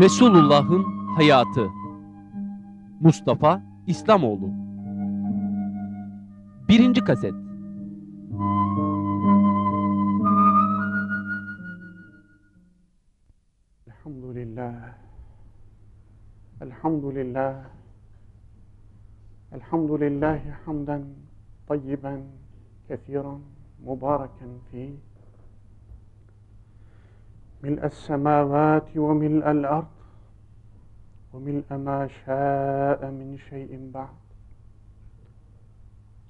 Resulullah'ın hayatı. Mustafa İslamoğlu. Birinci kaset. Elhamdülillah. Elhamdülillah. Elhamdülillahi hamden tayyiben kesiren mübareken fiyh ملء السماوات وملء الأرض وملء ما شاء من شيء بعد.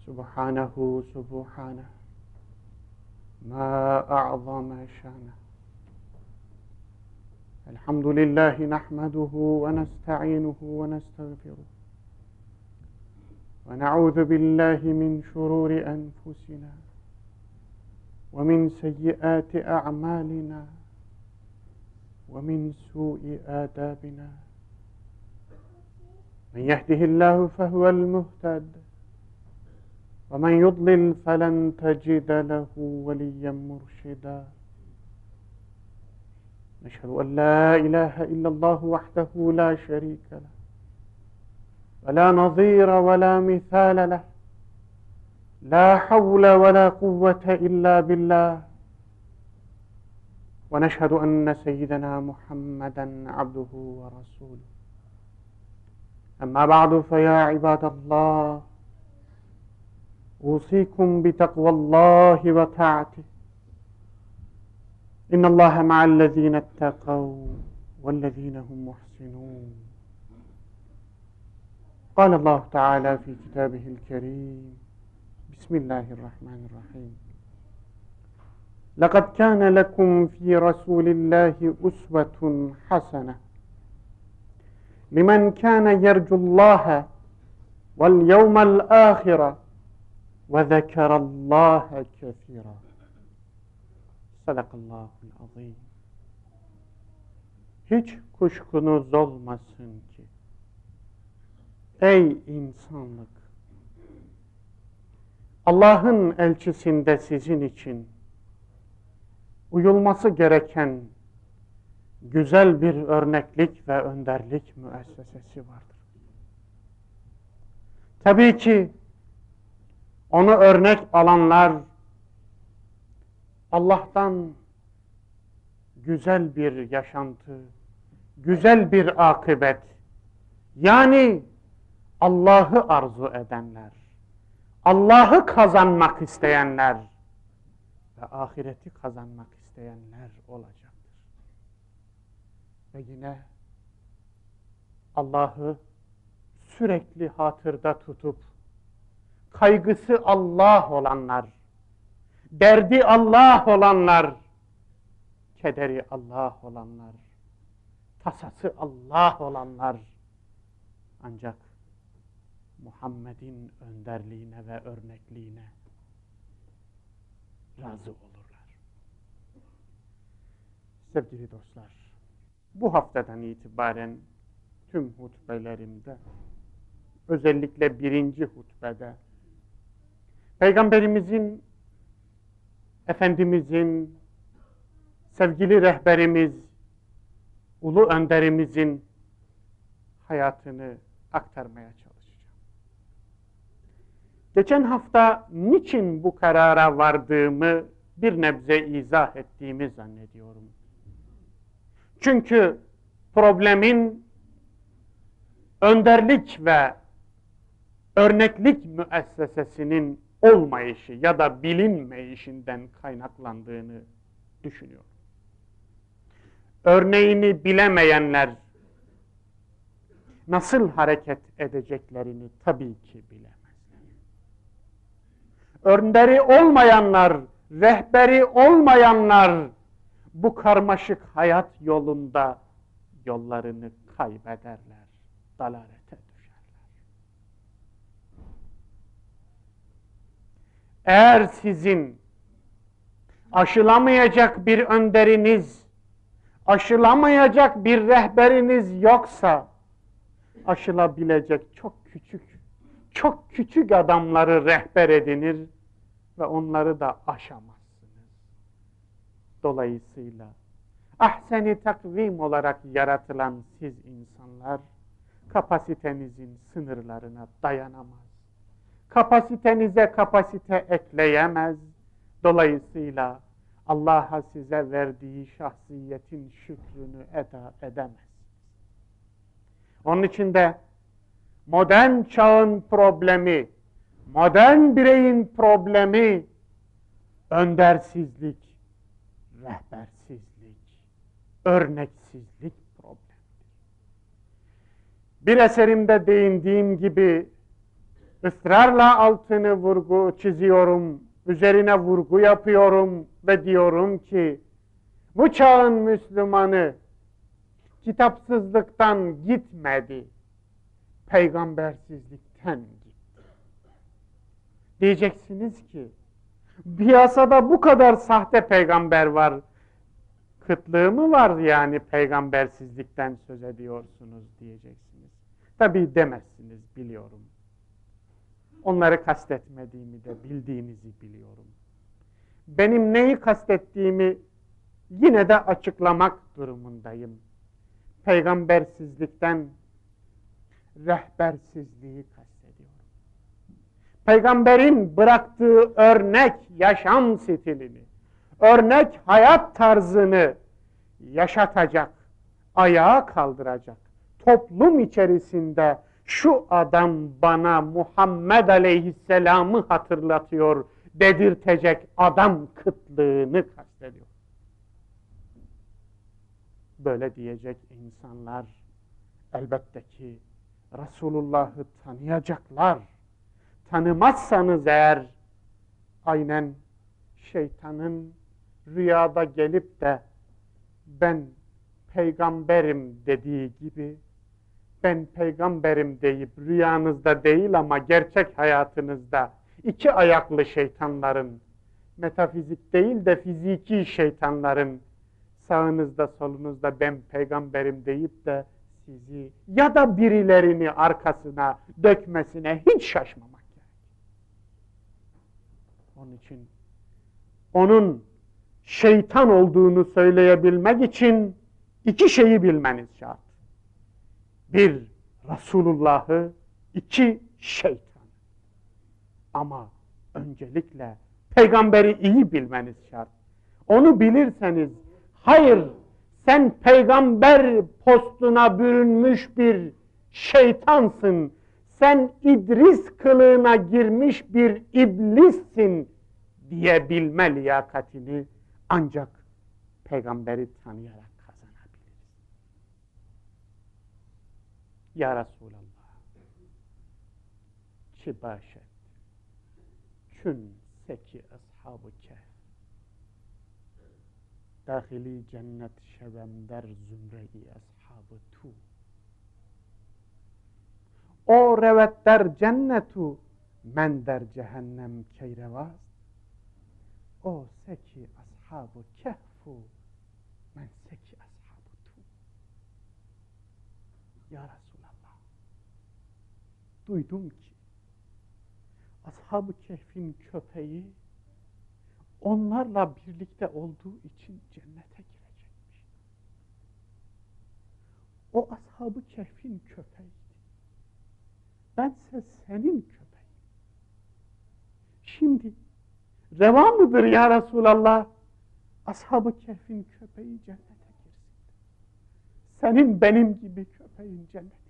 سبحانه سبحانه ما أعظم شأنه. الحمد لله نحمده ونستعينه ونستغفره. ونعوذ بالله من شرور أنفسنا ومن سيئات أعمالنا. ومن سوء آدابنا. من يهده الله فهو المهتد ومن يضلل فلن تجد له وليا مرشدا. نشهد أن لا إله إلا الله وحده لا شريك له ولا نظير ولا مثال له لا حول ولا قوة إلا بالله. ونشهد أن سيدنا محمدا عبده ورسوله. أما بعد فيا عباد الله أوصيكم بتقوى الله وطاعته. إن الله مع الذين اتقوا والذين هم محسنون. قال الله تعالى في كتابه الكريم بسم الله الرحمن الرحيم. لقد كان لكم في رسول الله أسوة حسنة لمن كان يرجو الله واليوم الآخر وذكر الله كثيرا Sadakallahul azim. Hiç kuşkunuz olmasın ki ey insanlık Allah'ın elçisinde sizin için uyulması gereken güzel bir örneklik ve önderlik müessesesi vardır. Tabii ki onu örnek alanlar Allah'tan güzel bir yaşantı, güzel bir akıbet, yani Allah'ı arzu edenler, Allah'ı kazanmak isteyenler ve ahireti kazanmak isteyenler olacaktır. Ve yine Allah'ı sürekli hatırda tutup kaygısı Allah olanlar, derdi Allah olanlar, kederi Allah olanlar, tasası Allah olanlar ancak Muhammed'in önderliğine ve örnekliğine razı olurlar. Sevgili dostlar, bu haftadan itibaren tüm hutbelerimde, özellikle birinci hutbede, Peygamberimizin Efendimizin, sevgili rehberimiz, ulu önderimizin hayatını aktarmaya çalışacağım. Geçen hafta niçin bu karara vardığımı bir nebze izah ettiğimi zannediyorum. Çünkü problemin önderlik ve örneklik müessesesinin olmayışı ya da bilinmeyişinden kaynaklandığını düşünüyorum. Örneğini bilemeyenler nasıl hareket edeceklerini tabii ki bilemezler. Önderi olmayanlar, rehberi olmayanlar bu karmaşık hayat yolunda yollarını kaybederler, dalalete Eğer sizin aşılamayacak bir önderiniz, aşılamayacak bir rehberiniz yoksa, aşılabilecek çok küçük, çok küçük adamları rehber edinir ve onları da aşamazsınız. Dolayısıyla ahseni takvim olarak yaratılan siz insanlar kapasitenizin sınırlarına dayanamaz. Kapasitenize kapasite ekleyemez. Dolayısıyla Allah'a size verdiği şahsiyetin şükrünü eda edemez. Onun için de modern çağın problemi, modern bireyin problemi öndersizlik, rehbersizlik, örneksizlik problemidir. Bir eserimde değindiğim gibi ısrarla altını vurgu çiziyorum, üzerine vurgu yapıyorum ve diyorum ki bu çağın Müslümanı kitapsızlıktan gitmedi, peygambersizlikten gitti. Diyeceksiniz ki piyasada bu kadar sahte peygamber var. Kıtlığı mı var yani peygambersizlikten söz ediyorsunuz diyeceksiniz. Tabii demezsiniz biliyorum. Onları kastetmediğimi de bildiğinizi biliyorum. Benim neyi kastettiğimi yine de açıklamak durumundayım. Peygambersizlikten rehbersizliği kastediyorum. Peygamberin bıraktığı örnek yaşam stilini, örnek hayat tarzını yaşatacak, ayağa kaldıracak, toplum içerisinde şu adam bana Muhammed Aleyhisselam'ı hatırlatıyor dedirtecek adam kıtlığını kastediyor. Böyle diyecek insanlar elbette ki Resulullah'ı tanıyacaklar. Tanımazsanız eğer aynen şeytanın rüyada gelip de ben peygamberim dediği gibi ben peygamberim deyip rüyanızda değil ama gerçek hayatınızda iki ayaklı şeytanların metafizik değil de fiziki şeytanların sağınızda solunuzda ben peygamberim deyip de sizi ya da birilerini arkasına dökmesine hiç şaşmamak. Onun için onun şeytan olduğunu söyleyebilmek için iki şeyi bilmeniz şart. Bir, Resulullah'ı, iki, şeytan. Ama öncelikle peygamberi iyi bilmeniz şart. Onu bilirseniz, hayır sen peygamber postuna bürünmüş bir şeytansın, sen İdris kılığına girmiş bir iblissin diyebilme liyakatini ancak peygamberi tanıyarak Ya Resulallah çi başet çün seki ashabı kehf dahili cennet şevem der zümreyi ashabı tu o revet der cennetu men der cehennem keyrevaz o seki ashabı kehfu men seki ashabı tu Ya Resulallah duydum ki Ashab-ı Kehf'in köpeği onlarla birlikte olduğu için cennete girecekmiş. O Ashab-ı Kehf'in köpeğiydi. Bense senin köpeğin. Şimdi reva mıdır ya Resulallah? Ashab-ı Kehf'in köpeği cennete girsin. Senin benim gibi köpeğin cennet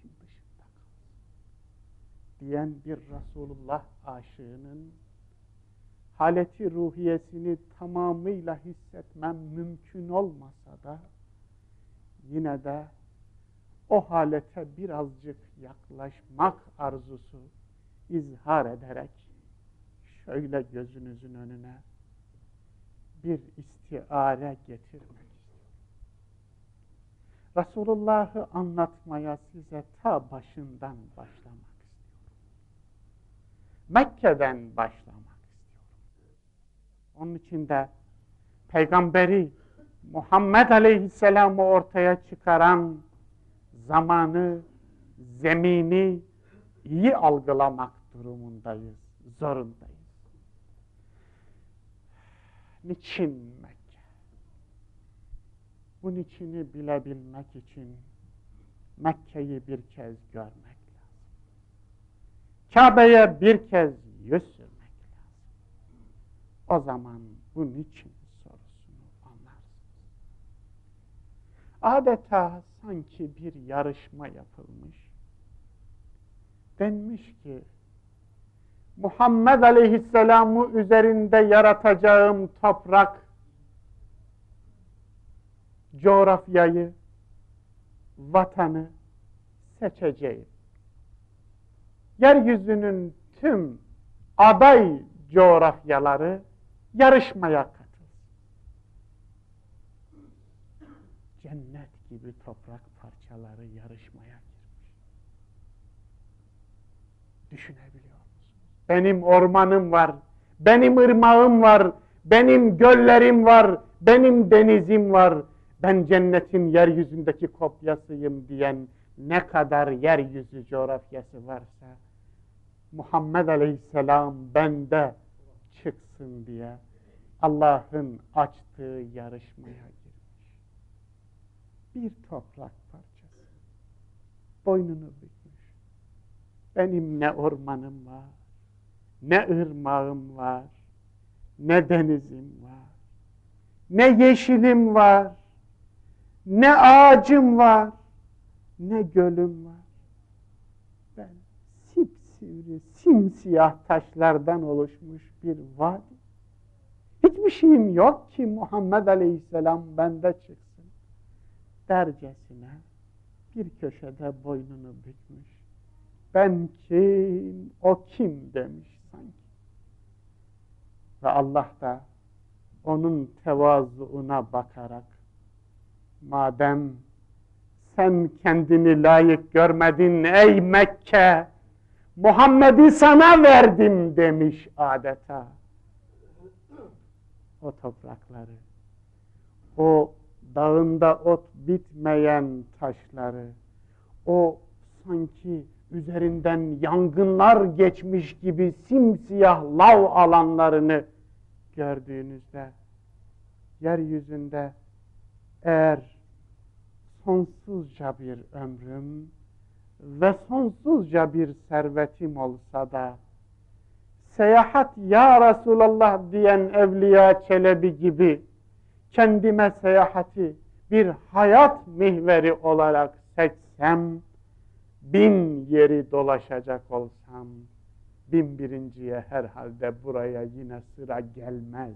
diyen bir Resulullah aşığının haleti ruhiyesini tamamıyla hissetmem mümkün olmasa da yine de o halete birazcık yaklaşmak arzusu izhar ederek şöyle gözünüzün önüne bir istiare getirmek Resulullah'ı anlatmaya size ta başından başlamak Mekke'den başlamak istiyorum. Onun için de peygamberi Muhammed Aleyhisselam'ı ortaya çıkaran zamanı, zemini iyi algılamak durumundayız, zorundayız. Niçin Mekke? bunun içini bilebilmek için Mekke'yi bir kez görmek lazım. Kabe'ye bir kez yüz sürmek lazım. O zaman bunun için Adeta sanki bir yarışma yapılmış. Denmiş ki Muhammed Aleyhisselam'ı üzerinde yaratacağım toprak, coğrafyayı, vatanı seçeceğim. Yeryüzünün tüm aday coğrafyaları yarışmaya katılsın. Cennet gibi toprak parçaları yarışmaya girmiş. Düşünebiliyor musunuz? Benim ormanım var, benim ırmağım var, benim göllerim var, benim denizim var. Ben cennetin yeryüzündeki kopyasıyım diyen ne kadar yeryüzü coğrafyası varsa Muhammed Aleyhisselam bende çıksın diye Allah'ın açtığı yarışmaya. Bir toprak parçası. Boynunu bükmüş. Benim ne ormanım var, ne ırmağım var, ne denizim var, ne yeşilim var, ne ağacım var, ne gölüm var. Ben sipsivri, simsiyah taşlardan oluşmuş bir vadi. Hiçbir şeyim yok ki Muhammed Aleyhisselam bende çıksın. Dercesine bir köşede boynunu bükmüş. Ben kim, o kim demiş sanki. Ve Allah da onun tevazuuna bakarak madem sen kendini layık görmedin ey Mekke Muhammed'i sana verdim demiş adeta. O toprakları, o dağında ot bitmeyen taşları, o sanki üzerinden yangınlar geçmiş gibi simsiyah lav alanlarını gördüğünüzde yeryüzünde eğer sonsuzca bir ömrüm ve sonsuzca bir servetim olsa da seyahat ya Resulallah diyen Evliya Çelebi gibi kendime seyahati bir hayat mihveri olarak seçsem bin yeri dolaşacak olsam bin birinciye herhalde buraya yine sıra gelmez.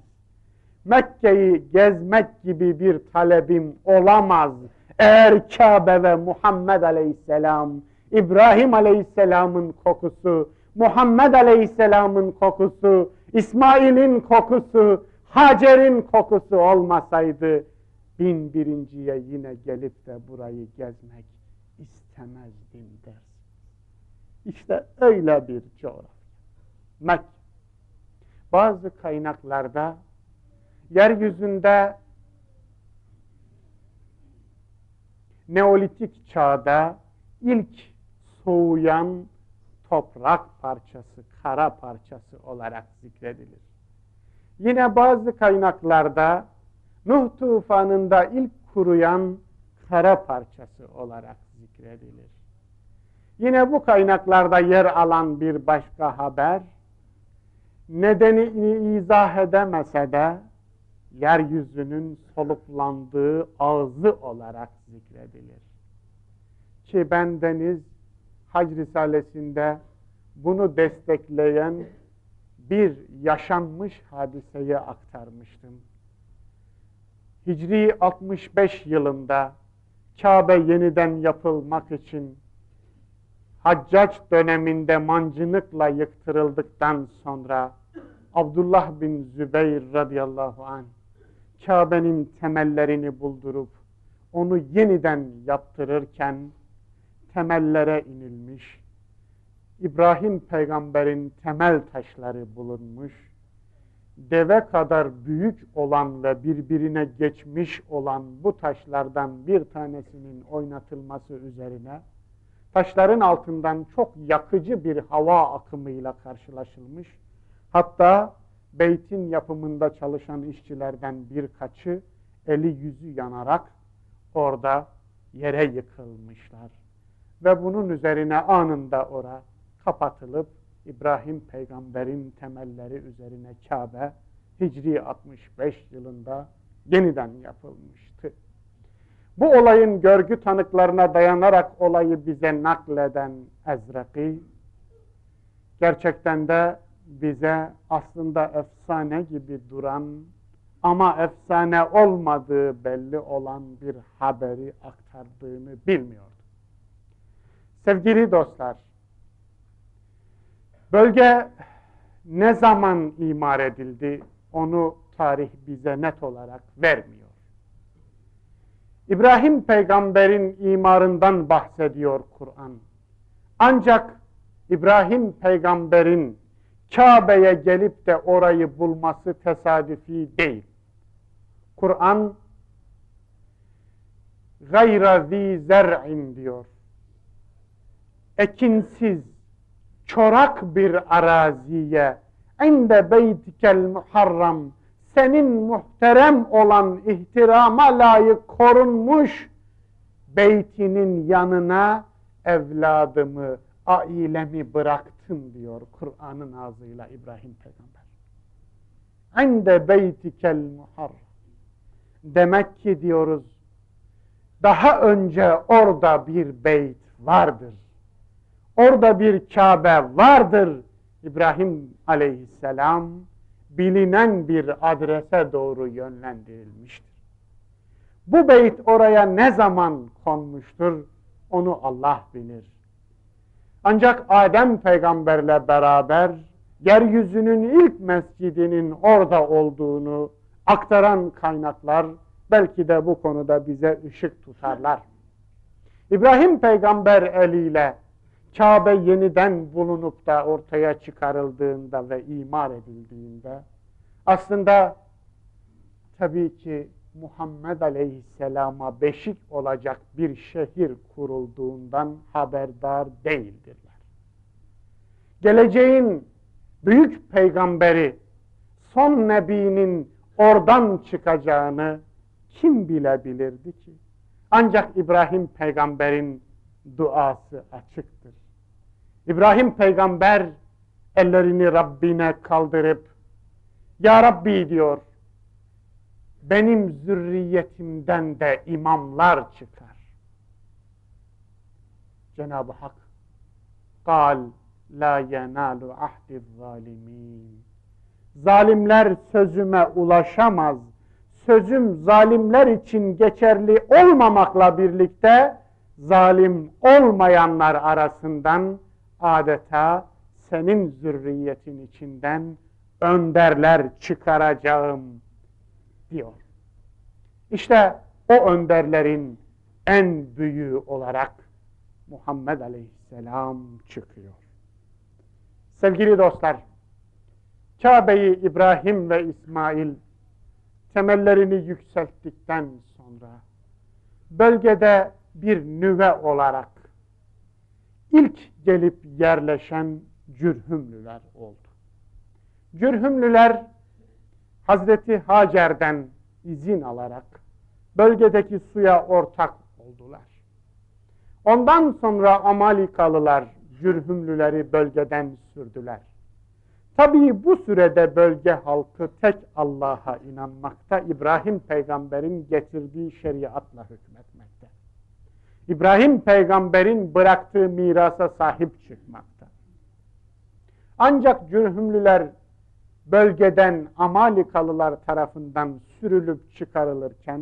Mekke'yi gezmek gibi bir talebim olamaz. Eğer Kabe ve Muhammed Aleyhisselam, İbrahim Aleyhisselam'ın kokusu, Muhammed Aleyhisselam'ın kokusu, İsmail'in kokusu, Hacer'in kokusu olmasaydı bin birinciye yine gelip de burayı gezmek istemezdim dersin. İşte öyle bir coğrafya. Mekke. Bazı kaynaklarda yeryüzünde Neolitik çağda ilk soğuyan toprak parçası, kara parçası olarak zikredilir. Yine bazı kaynaklarda Nuh tufanında ilk kuruyan kara parçası olarak zikredilir. Yine bu kaynaklarda yer alan bir başka haber, nedenini izah edemese de yeryüzünün soluklandığı ağzı olarak zikredilir. Ki bendeniz Hac Risalesi'nde bunu destekleyen bir yaşanmış hadiseyi aktarmıştım. Hicri 65 yılında Kabe yeniden yapılmak için Haccac döneminde mancınıkla yıktırıldıktan sonra Abdullah bin Zübeyir radıyallahu anh Kabe'nin temellerini buldurup onu yeniden yaptırırken temellere inilmiş. İbrahim peygamberin temel taşları bulunmuş. Deve kadar büyük olan ve birbirine geçmiş olan bu taşlardan bir tanesinin oynatılması üzerine taşların altından çok yakıcı bir hava akımıyla karşılaşılmış. Hatta beytin yapımında çalışan işçilerden birkaçı eli yüzü yanarak orada yere yıkılmışlar. Ve bunun üzerine anında ora kapatılıp İbrahim peygamberin temelleri üzerine Kabe Hicri 65 yılında yeniden yapılmıştı. Bu olayın görgü tanıklarına dayanarak olayı bize nakleden Ezraki, gerçekten de bize aslında efsane gibi duran ama efsane olmadığı belli olan bir haberi aktardığını bilmiyordu. Sevgili dostlar, bölge ne zaman imar edildi onu tarih bize net olarak vermiyor. İbrahim peygamberin imarından bahsediyor Kur'an. Ancak İbrahim peygamberin Kabe'ye gelip de orayı bulması tesadüfi değil. Kur'an gayra zi zer'in diyor. Ekinsiz, çorak bir araziye inde beytikel muharram senin muhterem olan ihtirama layık korunmuş beytinin yanına evladımı, ailemi bıraktım diyor Kur'an'ın ağzıyla İbrahim peygamber. Ende beytikel muharram. Demek ki diyoruz daha önce orada bir beyt vardır. Orada bir Kabe vardır. İbrahim aleyhisselam bilinen bir adrese doğru yönlendirilmiştir. Bu beyt oraya ne zaman konmuştur onu Allah bilir. Ancak Adem peygamberle beraber yeryüzünün ilk mescidinin orada olduğunu aktaran kaynaklar belki de bu konuda bize ışık tutarlar. İbrahim peygamber eliyle Kabe yeniden bulunup da ortaya çıkarıldığında ve imar edildiğinde aslında tabii ki Muhammed Aleyhisselam'a beşik olacak bir şehir kurulduğundan haberdar değildirler. Geleceğin büyük peygamberi, son nebinin oradan çıkacağını kim bilebilirdi ki? Ancak İbrahim peygamberin duası açıktır. İbrahim peygamber ellerini Rabbine kaldırıp Ya Rabbi diyor benim zürriyetimden de imamlar çıkar. Cenab-ı Hak kal la yenalu ahdi zalimin zalimler sözüme ulaşamaz sözüm zalimler için geçerli olmamakla birlikte zalim olmayanlar arasından adeta senin zürriyetin içinden önderler çıkaracağım diyor. İşte o önderlerin en büyüğü olarak Muhammed Aleyhisselam çıkıyor. Sevgili dostlar, Kabe'yi İbrahim ve İsmail temellerini yükselttikten sonra bölgede bir nüve olarak ilk gelip yerleşen Cürhümlüler oldu. Cürhümlüler Hazreti Hacer'den izin alarak bölgedeki suya ortak oldular. Ondan sonra Amalikalılar Cürhümlüleri bölgeden sürdüler. Tabii bu sürede bölge halkı tek Allah'a inanmakta, İbrahim peygamberin getirdiği şeriatla hükmetmekte. İbrahim peygamberin bıraktığı mirasa sahip çıkmakta. Ancak cürhümlüler bölgeden Amalikalılar tarafından sürülüp çıkarılırken,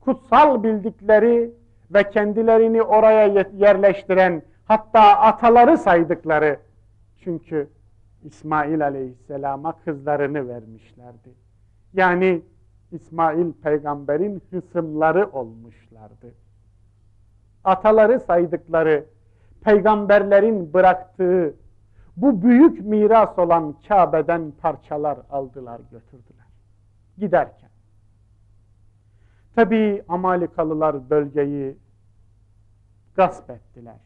kutsal bildikleri ve kendilerini oraya yerleştiren, hatta ataları saydıkları, çünkü İsmail Aleyhisselam'a kızlarını vermişlerdi. Yani İsmail peygamberin hısımları olmuşlardı. Ataları saydıkları, peygamberlerin bıraktığı bu büyük miras olan Kabe'den parçalar aldılar götürdüler. Giderken. Tabi Amalikalılar bölgeyi gasp ettiler.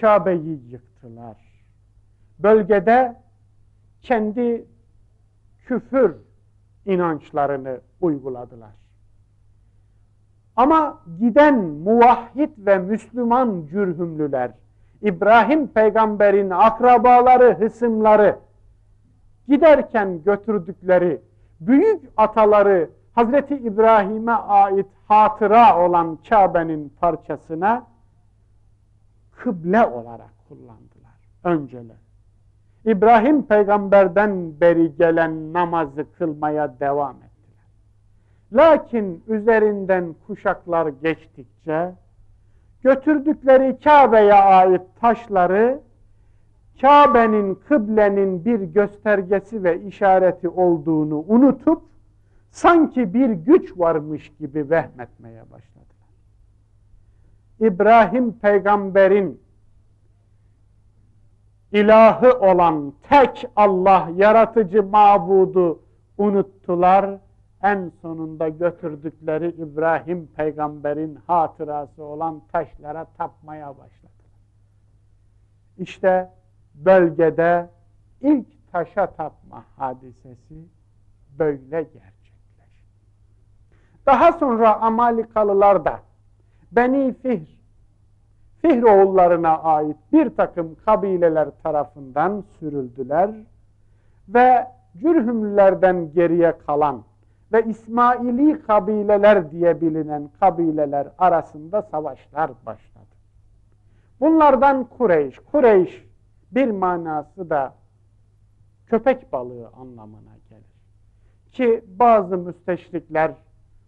Kabe'yi yıktılar. Bölgede kendi küfür inançlarını uyguladılar. Ama giden muvahhid ve Müslüman cürhümlüler, İbrahim peygamberin akrabaları, hısımları, giderken götürdükleri büyük ataları Hazreti İbrahim'e ait hatıra olan Kabe'nin parçasına kıble olarak kullandılar önceler. İbrahim peygamberden beri gelen namazı kılmaya devam ettiler. Lakin üzerinden kuşaklar geçtikçe götürdükleri Kabe'ye ait taşları Kabe'nin kıblenin bir göstergesi ve işareti olduğunu unutup sanki bir güç varmış gibi vehmetmeye başladılar. İbrahim peygamberin ilahı olan tek Allah yaratıcı mabudu unuttular. En sonunda götürdükleri İbrahim peygamberin hatırası olan taşlara tapmaya başladılar. İşte bölgede ilk taşa tapma hadisesi böyle gerçekleşti. Daha sonra Amalikalılar da Beni Fihr, Fihr oğullarına ait bir takım kabileler tarafından sürüldüler ve Cürhümlülerden geriye kalan ve İsmaili kabileler diye bilinen kabileler arasında savaşlar başladı. Bunlardan Kureyş, Kureyş bir manası da köpek balığı anlamına gelir. Ki bazı müsteşrikler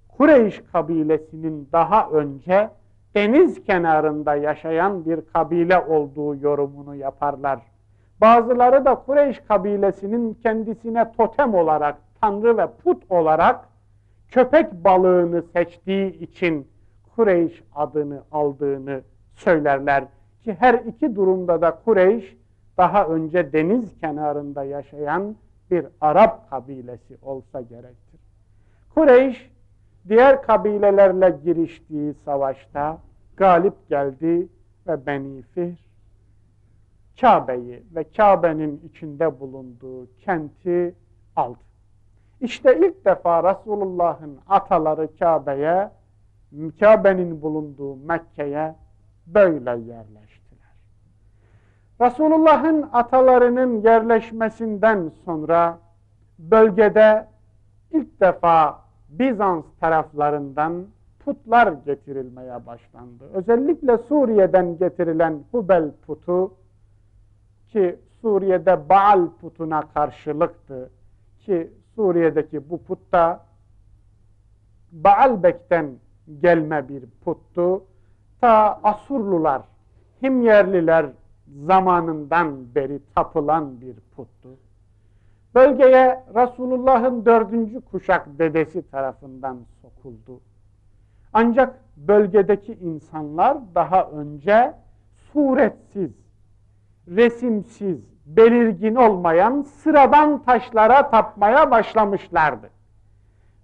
Kureyş kabilesinin daha önce deniz kenarında yaşayan bir kabile olduğu yorumunu yaparlar. Bazıları da Kureyş kabilesinin kendisine totem olarak, tanrı ve put olarak köpek balığını seçtiği için Kureyş adını aldığını söylerler. Ki her iki durumda da Kureyş daha önce deniz kenarında yaşayan bir Arap kabilesi olsa gerektir. Kureyş diğer kabilelerle giriştiği savaşta galip geldi ve Beni Fihr Kabe'yi ve Kabe'nin içinde bulunduğu kenti aldı. İşte ilk defa Resulullah'ın ataları Kabe'ye, Kabe'nin bulunduğu Mekke'ye böyle yerleştiler. Resulullah'ın atalarının yerleşmesinden sonra bölgede ilk defa Bizans taraflarından putlar getirilmeye başlandı. Özellikle Suriye'den getirilen Hubel putu ki Suriye'de Baal putuna karşılıktı ki Suriye'deki bu put da Baalbek'ten gelme bir puttu. Ta Asurlular, Himyerliler zamanından beri tapılan bir puttu. Bölgeye Resulullah'ın dördüncü kuşak dedesi tarafından sokuldu. Ancak bölgedeki insanlar daha önce suretsiz, resimsiz, belirgin olmayan sıradan taşlara tapmaya başlamışlardı.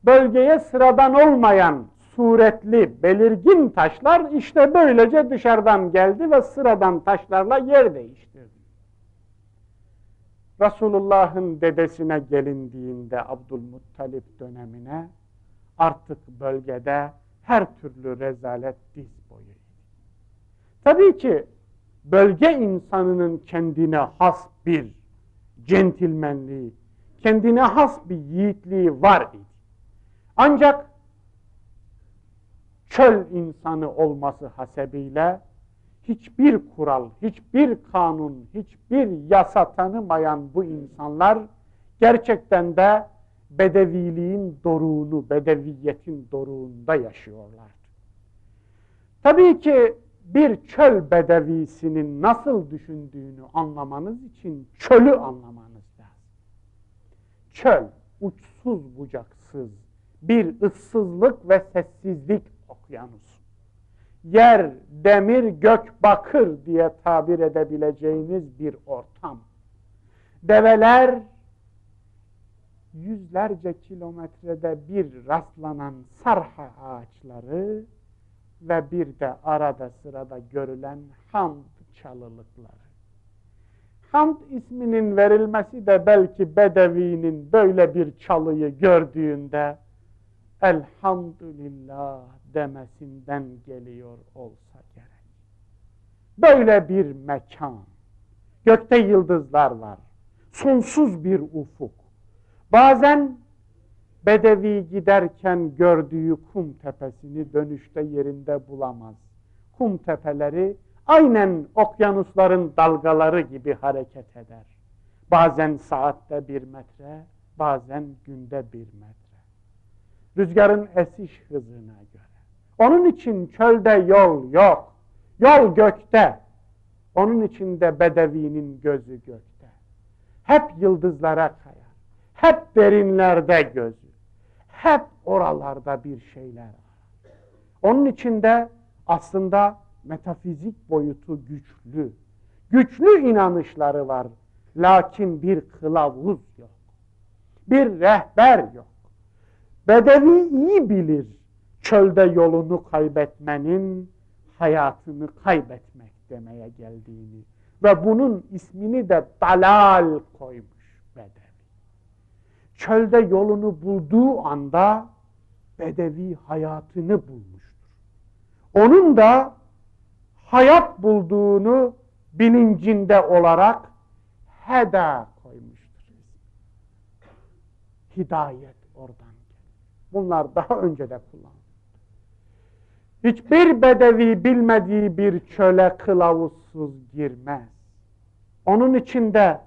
Bölgeye sıradan olmayan suretli, belirgin taşlar işte böylece dışarıdan geldi ve sıradan taşlarla yer değiştirdi. Resulullah'ın dedesine gelindiğinde Abdülmuttalip dönemine artık bölgede her türlü rezalet diz boyuydu. Tabii ki bölge insanının kendine has bir centilmenliği, kendine has bir yiğitliği var idi. Ancak çöl insanı olması hasebiyle hiçbir kural, hiçbir kanun, hiçbir yasa tanımayan bu insanlar gerçekten de bedeviliğin doruğunu, bedeviyetin doruğunda yaşıyorlardı. Tabii ki bir çöl bedevisinin nasıl düşündüğünü anlamanız için çölü anlamanız lazım. Çöl, uçsuz bucaksız, bir ıssızlık ve sessizlik okyanus. Yer, demir, gök, bakır diye tabir edebileceğiniz bir ortam. Develer yüzlerce kilometrede bir rastlanan sarha ağaçları ve bir de arada sırada görülen hamd çalılıkları. Hamd isminin verilmesi de belki Bedevi'nin böyle bir çalıyı gördüğünde elhamdülillah demesinden geliyor olsa gerek. Böyle bir mekan, gökte yıldızlar var, sonsuz bir ufuk. Bazen Bedevi giderken gördüğü kum tepesini dönüşte yerinde bulamaz. Kum tepeleri aynen okyanusların dalgaları gibi hareket eder. Bazen saatte bir metre, bazen günde bir metre. Rüzgarın esiş hızına göre. Onun için çölde yol yok. Yol gökte. Onun için de bedevinin gözü gökte. Hep yıldızlara kayar. Hep derinlerde gözü. Hep oralarda bir şeyler var. Onun içinde aslında metafizik boyutu güçlü. Güçlü inanışları var. Lakin bir kılavuz yok. Bir rehber yok. Bedevi iyi bilir çölde yolunu kaybetmenin hayatını kaybetmek demeye geldiğini ve bunun ismini de dalal koymuş Bedevi. Çölde yolunu bulduğu anda Bedevi hayatını bulmuştur. Onun da hayat bulduğunu bilincinde olarak heda koymuştur. Hidayet oradan. Bunlar daha önce de kullanıldı. Hiçbir bedevi bilmediği bir çöle kılavuzsuz girmez. Onun içinde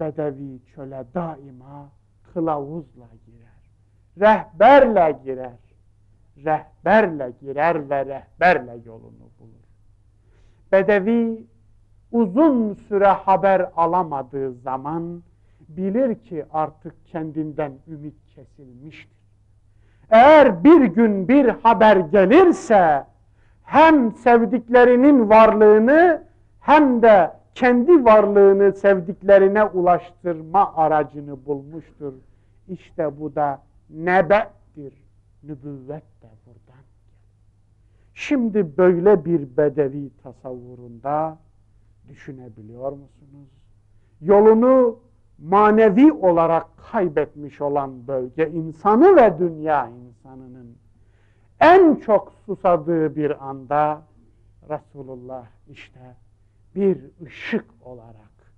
bedevi çöle daima kılavuzla girer. Rehberle girer. Rehberle girer ve rehberle yolunu bulur. Bedevi uzun süre haber alamadığı zaman bilir ki artık kendinden ümit kesilmiştir. Eğer bir gün bir haber gelirse hem sevdiklerinin varlığını hem de kendi varlığını sevdiklerine ulaştırma aracını bulmuştur. İşte bu da nebettir. Nübüvvet de buradan. Şimdi böyle bir bedevi tasavvurunda düşünebiliyor musunuz? Yolunu manevi olarak kaybetmiş olan bölge insanı ve dünya insanının en çok susadığı bir anda Resulullah işte bir ışık olarak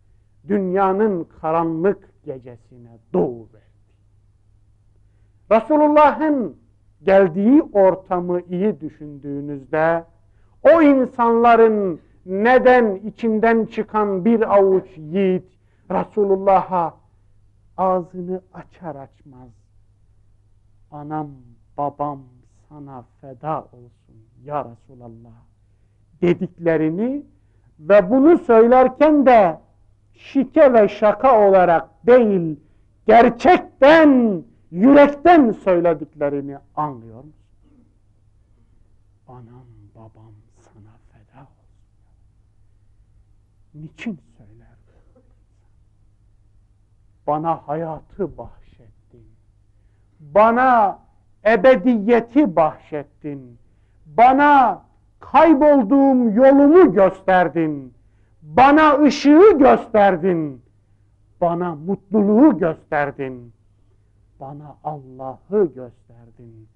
dünyanın karanlık gecesine doğu verdi. Resulullah'ın geldiği ortamı iyi düşündüğünüzde o insanların neden içinden çıkan bir avuç yiğit Resulullah'a ağzını açar açmaz anam babam sana feda olsun ya Resulallah dediklerini ve bunu söylerken de şike ve şaka olarak değil gerçekten yürekten söylediklerini anlıyor musun? Anam babam sana feda olsun. Niçin söyler? Bana hayatı bahşettin. Bana ebediyeti bahşettin. Bana kaybolduğum yolumu gösterdin. Bana ışığı gösterdin. Bana mutluluğu gösterdin. Bana Allah'ı gösterdin.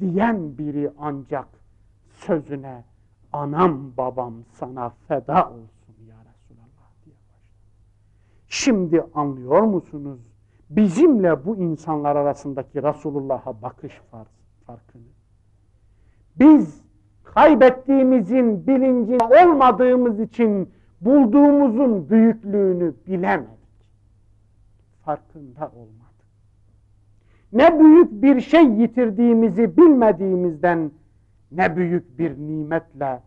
Diyen biri ancak sözüne anam babam sana feda olsun ya Resulallah diye başlar. Şimdi anlıyor musunuz? Bizimle bu insanlar arasındaki Resulullah'a bakış farkını. Biz kaybettiğimizin bilincinde olmadığımız için bulduğumuzun büyüklüğünü bilemedik. Farkında olmadık. Ne büyük bir şey yitirdiğimizi bilmediğimizden ne büyük bir nimetle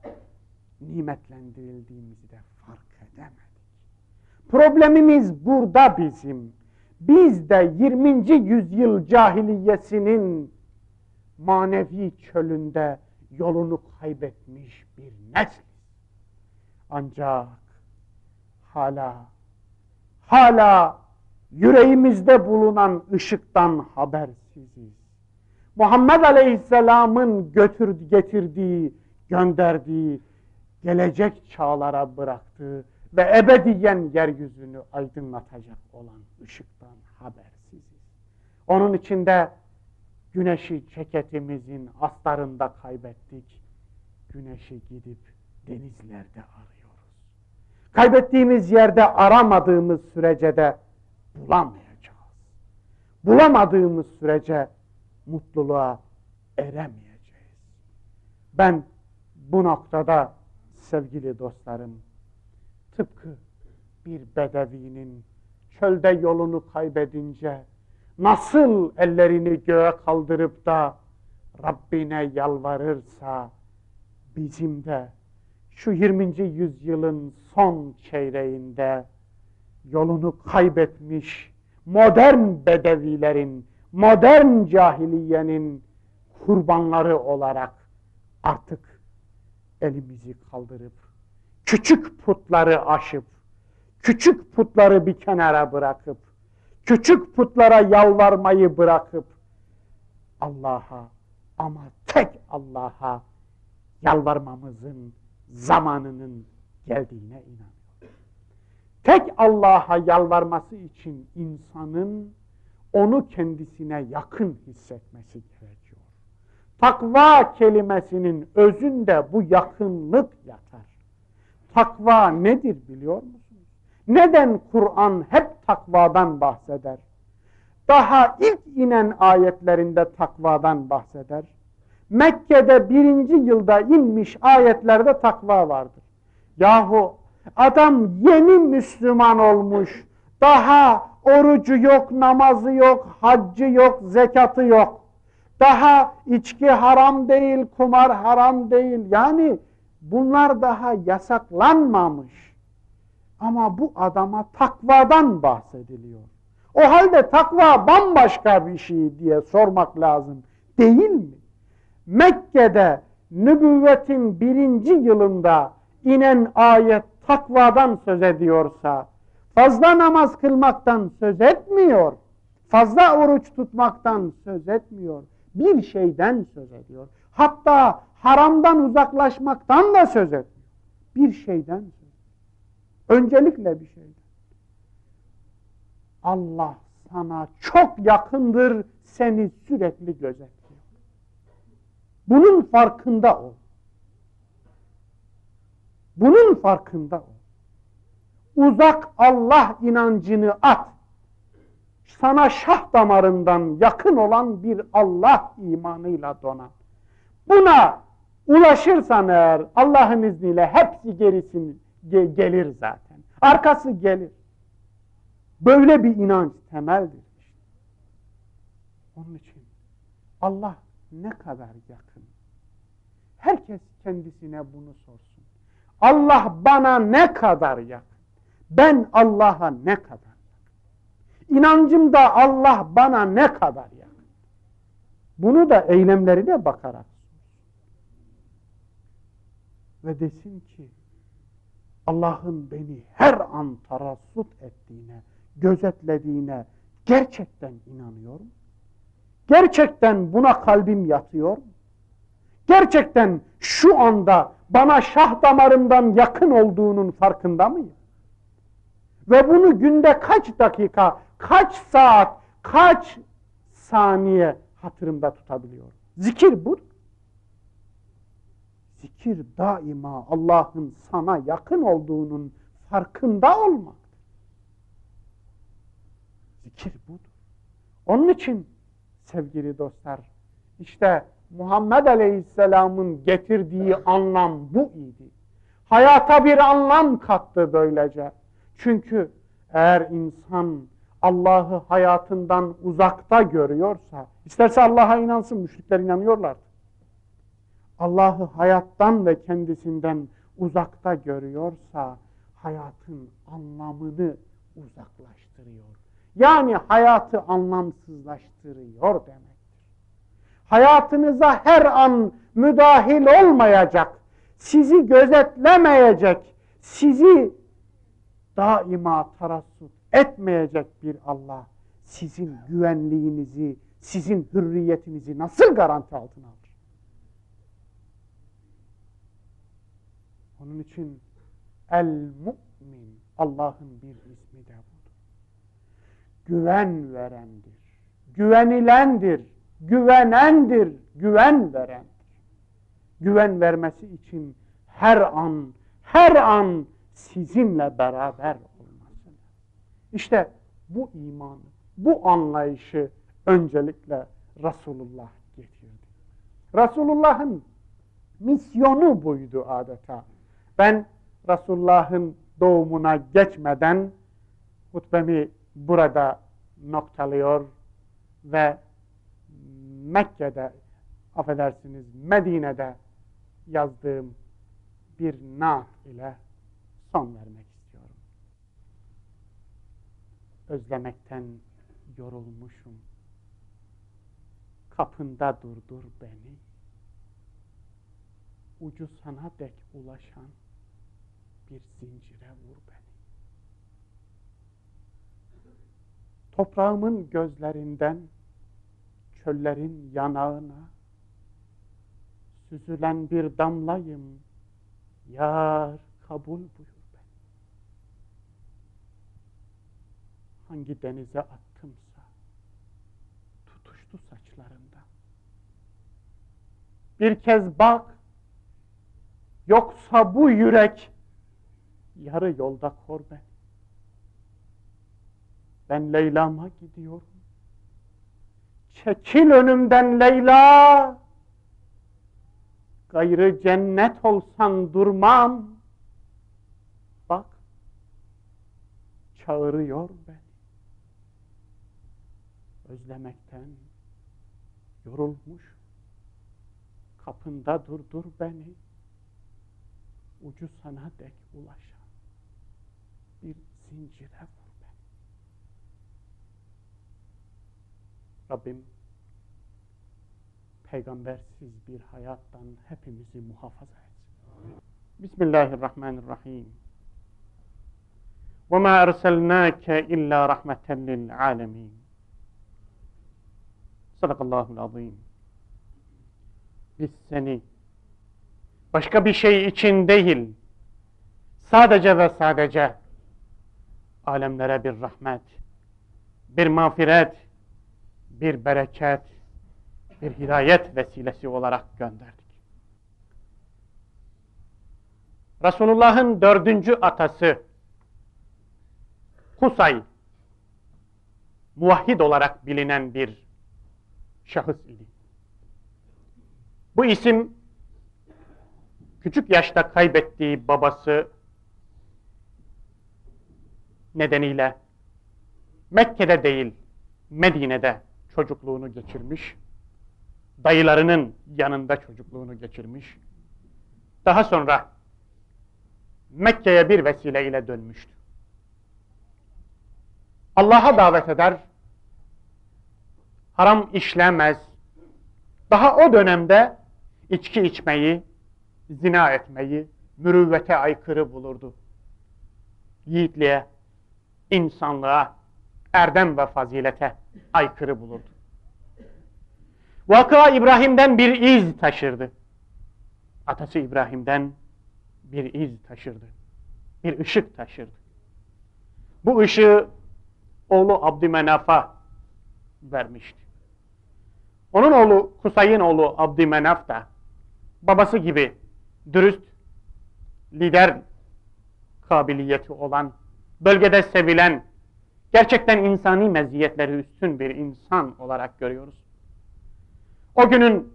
nimetlendirildiğimizi de fark edemedik. Problemimiz burada bizim. Biz de 20. yüzyıl cahiliyesinin manevi çölünde yolunu kaybetmiş bir nesil. Ancak hala hala yüreğimizde bulunan ışıktan habersiziz. Muhammed Aleyhisselam'ın götür, getirdiği, gönderdiği, gelecek çağlara bıraktığı ve ebediyen yeryüzünü aydınlatacak olan ışıktan habersiziz. Onun içinde Güneşi ceketimizin astarında kaybettik. Güneşi gidip denizlerde arıyoruz. Kaybettiğimiz yerde aramadığımız sürece de bulamayacağız. Bulamadığımız sürece mutluluğa eremeyeceğiz. Ben bu noktada sevgili dostlarım tıpkı bir bedevinin çölde yolunu kaybedince nasıl ellerini göğe kaldırıp da Rabbine yalvarırsa bizim de şu 20. yüzyılın son çeyreğinde yolunu kaybetmiş modern bedevilerin, modern cahiliyenin kurbanları olarak artık elimizi kaldırıp küçük putları aşıp küçük putları bir kenara bırakıp küçük putlara yalvarmayı bırakıp Allah'a ama tek Allah'a yalvarmamızın zamanının geldiğine inanıyorum. Tek Allah'a yalvarması için insanın onu kendisine yakın hissetmesi gerekiyor. Takva kelimesinin özünde bu yakınlık yatar. Takva nedir biliyor musunuz? Neden Kur'an hep takvadan bahseder? Daha ilk inen ayetlerinde takvadan bahseder. Mekke'de birinci yılda inmiş ayetlerde takva vardır. Yahu adam yeni Müslüman olmuş. Daha orucu yok, namazı yok, haccı yok, zekatı yok. Daha içki haram değil, kumar haram değil. Yani bunlar daha yasaklanmamış. Ama bu adama takvadan bahsediliyor. O halde takva bambaşka bir şey diye sormak lazım. Değil mi? Mekke'de nübüvvetin birinci yılında inen ayet takvadan söz ediyorsa, fazla namaz kılmaktan söz etmiyor, fazla oruç tutmaktan söz etmiyor, bir şeyden söz ediyor. Hatta haramdan uzaklaşmaktan da söz etmiyor. Bir şeyden söz ediyor. Öncelikle bir şeyden. Allah sana çok yakındır, seni sürekli gözetliyor. Bunun farkında ol. Bunun farkında ol. Uzak Allah inancını at. Sana şah damarından yakın olan bir Allah imanıyla donan. Buna ulaşırsan eğer Allah'ın izniyle hepsi gerisini gelir zaten. Arkası gelir. Böyle bir inanç temeldir. Onun için Allah ne kadar yakın. Herkes kendisine bunu sorsun. Allah bana ne kadar yakın? Ben Allah'a ne kadar yakın? İnancımda Allah bana ne kadar yakın? Bunu da eylemlerine bakarak ve desin ki Allah'ın beni her an tarassut ettiğine, gözetlediğine gerçekten inanıyorum. Gerçekten buna kalbim yatıyor. Gerçekten şu anda bana şah damarımdan yakın olduğunun farkında mıyım? Ve bunu günde kaç dakika, kaç saat, kaç saniye hatırımda tutabiliyorum? Zikir bu. Zikir daima Allah'ın sana yakın olduğunun farkında olmaktır. Zikir budur. Onun için sevgili dostlar, işte Muhammed Aleyhisselam'ın getirdiği anlam bu idi. Hayata bir anlam kattı böylece. Çünkü eğer insan Allah'ı hayatından uzakta görüyorsa, isterse Allah'a inansın, müşrikler inanıyorlar. Allah'ı hayattan ve kendisinden uzakta görüyorsa, hayatın anlamını uzaklaştırıyor. Yani hayatı anlamsızlaştırıyor demektir. Hayatınıza her an müdahil olmayacak, sizi gözetlemeyecek, sizi daima tarassut etmeyecek bir Allah sizin güvenliğinizi, sizin hürriyetinizi nasıl garanti altına alır? Onun için el-mu'min Allah'ın bir ismi de budur. Güven verendir, güvenilendir, güvenendir, güven verendir. Güven vermesi için her an, her an sizinle beraber olması. İşte bu imanı, bu anlayışı öncelikle Resulullah getirdi. Resulullah'ın misyonu buydu adeta. Ben Resulullah'ın doğumuna geçmeden hutbemi burada noktalıyor ve Mekke'de, affedersiniz Medine'de yazdığım bir naat ile son vermek istiyorum. Özlemekten yorulmuşum. Kapında durdur beni. Ucu sana dek ulaşan bir zincire vur beni. Toprağımın gözlerinden çöllerin yanağına süzülen bir damlayım. Yar kabul buyur beni. Hangi denize attımsa tutuştu saçlarında. Bir kez bak, yoksa bu yürek yarı yolda kor beni. Ben Leyla'ma gidiyorum. Çekil önümden Leyla. Gayrı cennet olsan durmam. Bak, çağırıyor beni. Özlemekten yorulmuş. Kapında durdur beni. Ucu sana dek ulaşan bir zincire vur beni. Rabbim peygambersiz bir hayattan hepimizi muhafaza etsin. Bismillahirrahmanirrahim. وَمَا أَرْسَلْنَاكَ إِلَّا رَحْمَةً لِلْعَالَمِينَ Sadakallahul azim. Biz seni başka bir şey için değil, sadece ve sadece alemlere bir rahmet, bir mağfiret, bir bereket, bir hidayet vesilesi olarak gönderdik. Resulullah'ın dördüncü atası Husay, muvahhid olarak bilinen bir şahıs idi. Bu isim küçük yaşta kaybettiği babası nedeniyle Mekke'de değil Medine'de çocukluğunu geçirmiş. Dayılarının yanında çocukluğunu geçirmiş. Daha sonra Mekke'ye bir vesileyle dönmüştü. Allah'a davet eder, haram işlemez. Daha o dönemde içki içmeyi, zina etmeyi mürüvvete aykırı bulurdu. Yiğitliğe, insanlığa, erdem ve fazilete aykırı bulurdu. Vaka İbrahim'den bir iz taşırdı. Atası İbrahim'den bir iz taşırdı. Bir ışık taşırdı. Bu ışığı oğlu Abdümenaf'a vermişti. Onun oğlu Kusay'ın oğlu Abdümenaf da babası gibi dürüst, lider kabiliyeti olan, bölgede sevilen, gerçekten insani meziyetleri üstün bir insan olarak görüyoruz. O günün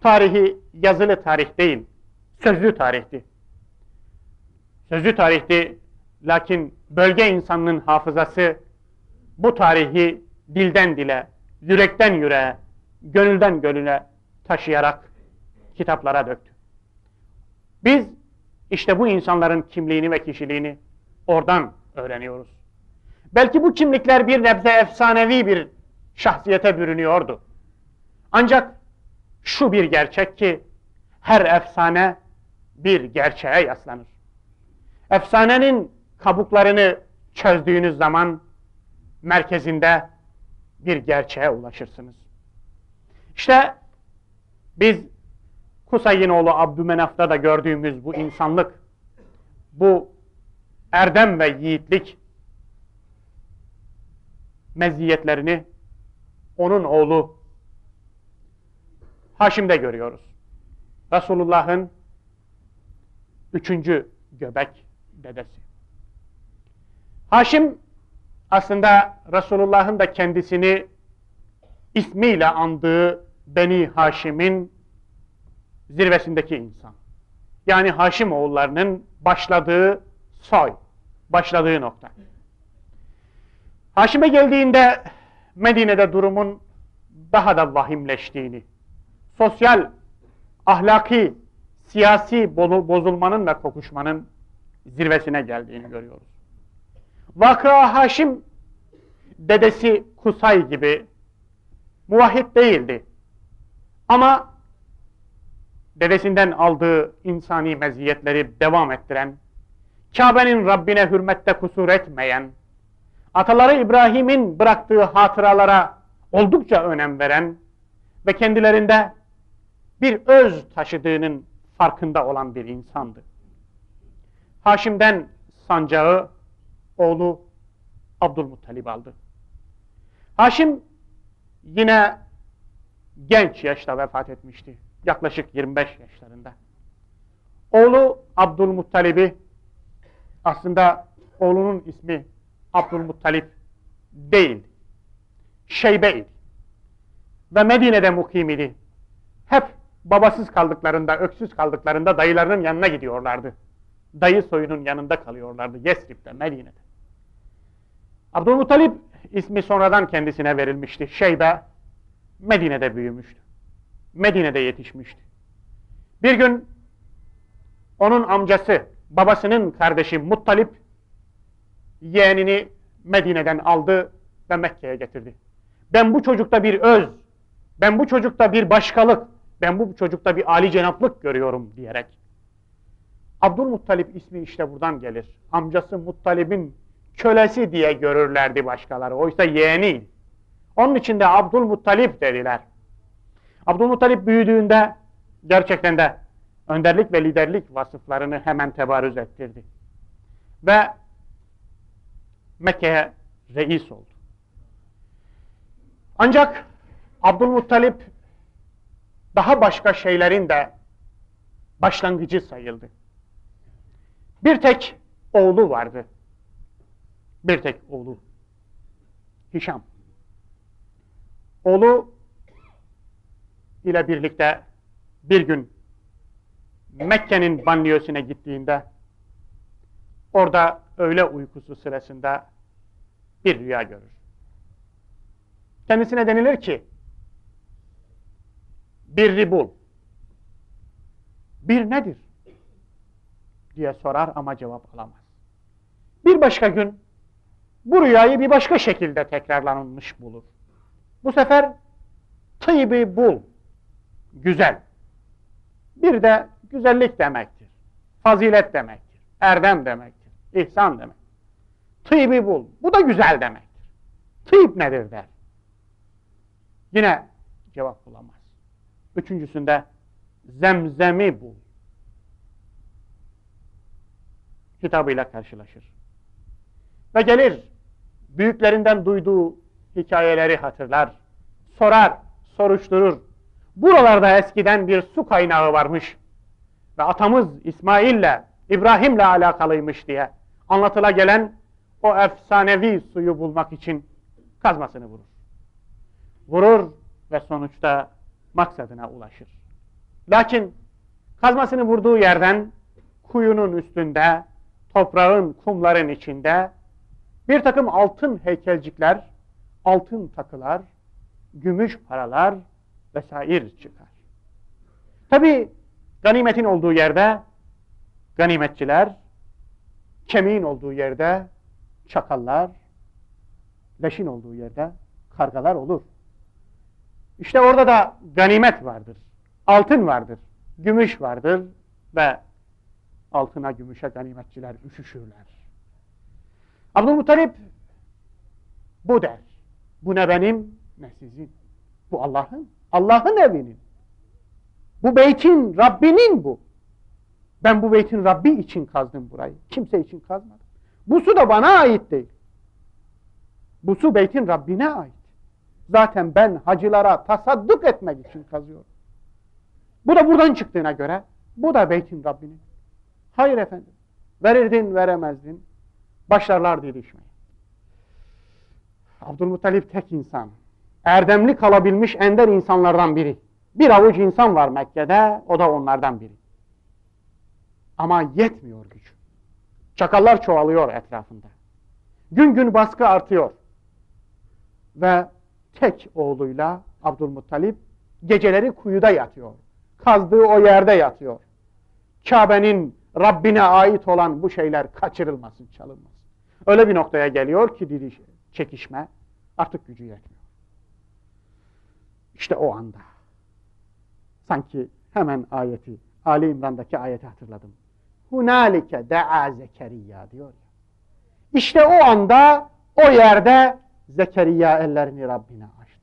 tarihi yazılı tarih değil, sözlü tarihti. Sözlü tarihti, lakin bölge insanının hafızası bu tarihi dilden dile, yürekten yüreğe, gönülden gönüle taşıyarak kitaplara döktü. Biz işte bu insanların kimliğini ve kişiliğini oradan öğreniyoruz. Belki bu kimlikler bir nebze efsanevi bir şahsiyete bürünüyordu. Ancak şu bir gerçek ki her efsane bir gerçeğe yaslanır. Efsanenin kabuklarını çözdüğünüz zaman merkezinde bir gerçeğe ulaşırsınız. İşte biz Kusay'ın oğlu Abdümenaf'ta da gördüğümüz bu insanlık, bu erdem ve yiğitlik meziyetlerini onun oğlu Haşim'de görüyoruz. Resulullah'ın üçüncü göbek dedesi. Haşim aslında Resulullah'ın da kendisini ismiyle andığı Beni Haşim'in zirvesindeki insan. Yani Haşim oğullarının başladığı soy, başladığı nokta. Haşim'e geldiğinde Medine'de durumun daha da vahimleştiğini, sosyal, ahlaki, siyasi bozulmanın ve kokuşmanın zirvesine geldiğini görüyoruz. Vakra Haşim dedesi Kusay gibi muvahhid değildi. Ama dedesinden aldığı insani meziyetleri devam ettiren, Kabe'nin Rabbine hürmette kusur etmeyen, ataları İbrahim'in bıraktığı hatıralara oldukça önem veren ve kendilerinde bir öz taşıdığının farkında olan bir insandı. Haşim'den sancağı oğlu Abdülmuttalib aldı. Haşim yine genç yaşta vefat etmişti. Yaklaşık 25 yaşlarında. Oğlu Abdülmuttalib'i aslında oğlunun ismi Abdülmuttalip değil. Şeybe idi. Ve Medine'de mukim idi. Hep babasız kaldıklarında, öksüz kaldıklarında dayılarının yanına gidiyorlardı. Dayı soyunun yanında kalıyorlardı Yesrib'de, Medine'de. Abdülmuttalip ismi sonradan kendisine verilmişti. Şeybe Medine'de büyümüştü. Medine'de yetişmişti. Bir gün onun amcası, babasının kardeşi Muttalip yeğenini Medine'den aldı ve Mekke'ye getirdi. Ben bu çocukta bir öz, ben bu çocukta bir başkalık, ben bu çocukta bir âli cenaplık görüyorum diyerek. Abdülmuttalip ismi işte buradan gelir. Amcası Muttalib'in kölesi diye görürlerdi başkaları. Oysa yeğeni. Onun için de Abdülmuttalip dediler. Abdülmuttalip büyüdüğünde gerçekten de önderlik ve liderlik vasıflarını hemen tebarüz ettirdi. Ve Mekke'ye reis oldu. Ancak Abdülmuttalip daha başka şeylerin de başlangıcı sayıldı. Bir tek oğlu vardı. Bir tek oğlu. Hişam. Oğlu ile birlikte bir gün Mekke'nin banliyosuna gittiğinde orada öğle uykusu sırasında bir rüya görür. Kendisine denilir ki birri bul. Bir nedir? diye sorar ama cevap alamaz. Bir başka gün bu rüyayı bir başka şekilde tekrarlanmış bulur. Bu sefer tıybı bul, güzel. Bir de güzellik demektir. Fazilet demektir. Erdem demektir. İhsan demek. Tıybı bul. Bu da güzel demektir. Tıyb nedir der. Yine cevap bulamaz. Üçüncüsünde zemzemi bul. Kitabıyla karşılaşır. Ve gelir büyüklerinden duyduğu hikayeleri hatırlar. Sorar, soruşturur. Buralarda eskiden bir su kaynağı varmış. Ve atamız İsmail'le, İbrahim'le alakalıymış diye anlatıla gelen o efsanevi suyu bulmak için kazmasını vurur. Vurur ve sonuçta maksadına ulaşır. Lakin kazmasını vurduğu yerden kuyunun üstünde, toprağın, kumların içinde bir takım altın heykelcikler, altın takılar, gümüş paralar vesaire çıkar. Tabi ganimetin olduğu yerde ganimetçiler, kemiğin olduğu yerde çakallar, leşin olduğu yerde kargalar olur. İşte orada da ganimet vardır, altın vardır, gümüş vardır ve altına gümüşe ganimetçiler üşüşürler. Abdülmuttalip bu der. Bu ne benim ne sizin. Bu Allah'ın. Allah'ın evinin. Bu beytin Rabbinin bu. Ben bu beytin Rabbi için kazdım burayı. Kimse için kazmadım. Bu su da bana ait değil. Bu su beytin Rabbine ait. Zaten ben hacılara tasadduk etmek için kazıyorum. Bu da buradan çıktığına göre bu da beytin Rabbinin. Hayır efendim. Verirdin veremezdin. Başlarlar didişmeye. Abdülmuttalip tek insan. Erdemli kalabilmiş ender insanlardan biri. Bir avuç insan var Mekke'de, o da onlardan biri. Ama yetmiyor gücü. Çakallar çoğalıyor etrafında. Gün gün baskı artıyor. Ve tek oğluyla Abdülmuttalip geceleri kuyuda yatıyor. Kazdığı o yerde yatıyor. Kabe'nin Rabbine ait olan bu şeyler kaçırılmasın, çalınmasın. Öyle bir noktaya geliyor ki didiş, çekişme artık gücü yetmiyor. İşte o anda sanki hemen ayeti, Ali İmran'daki ayeti hatırladım. Hunalike da'a Zekeriya diyor. İşte o anda o yerde Zekeriya ellerini Rabbine açtı.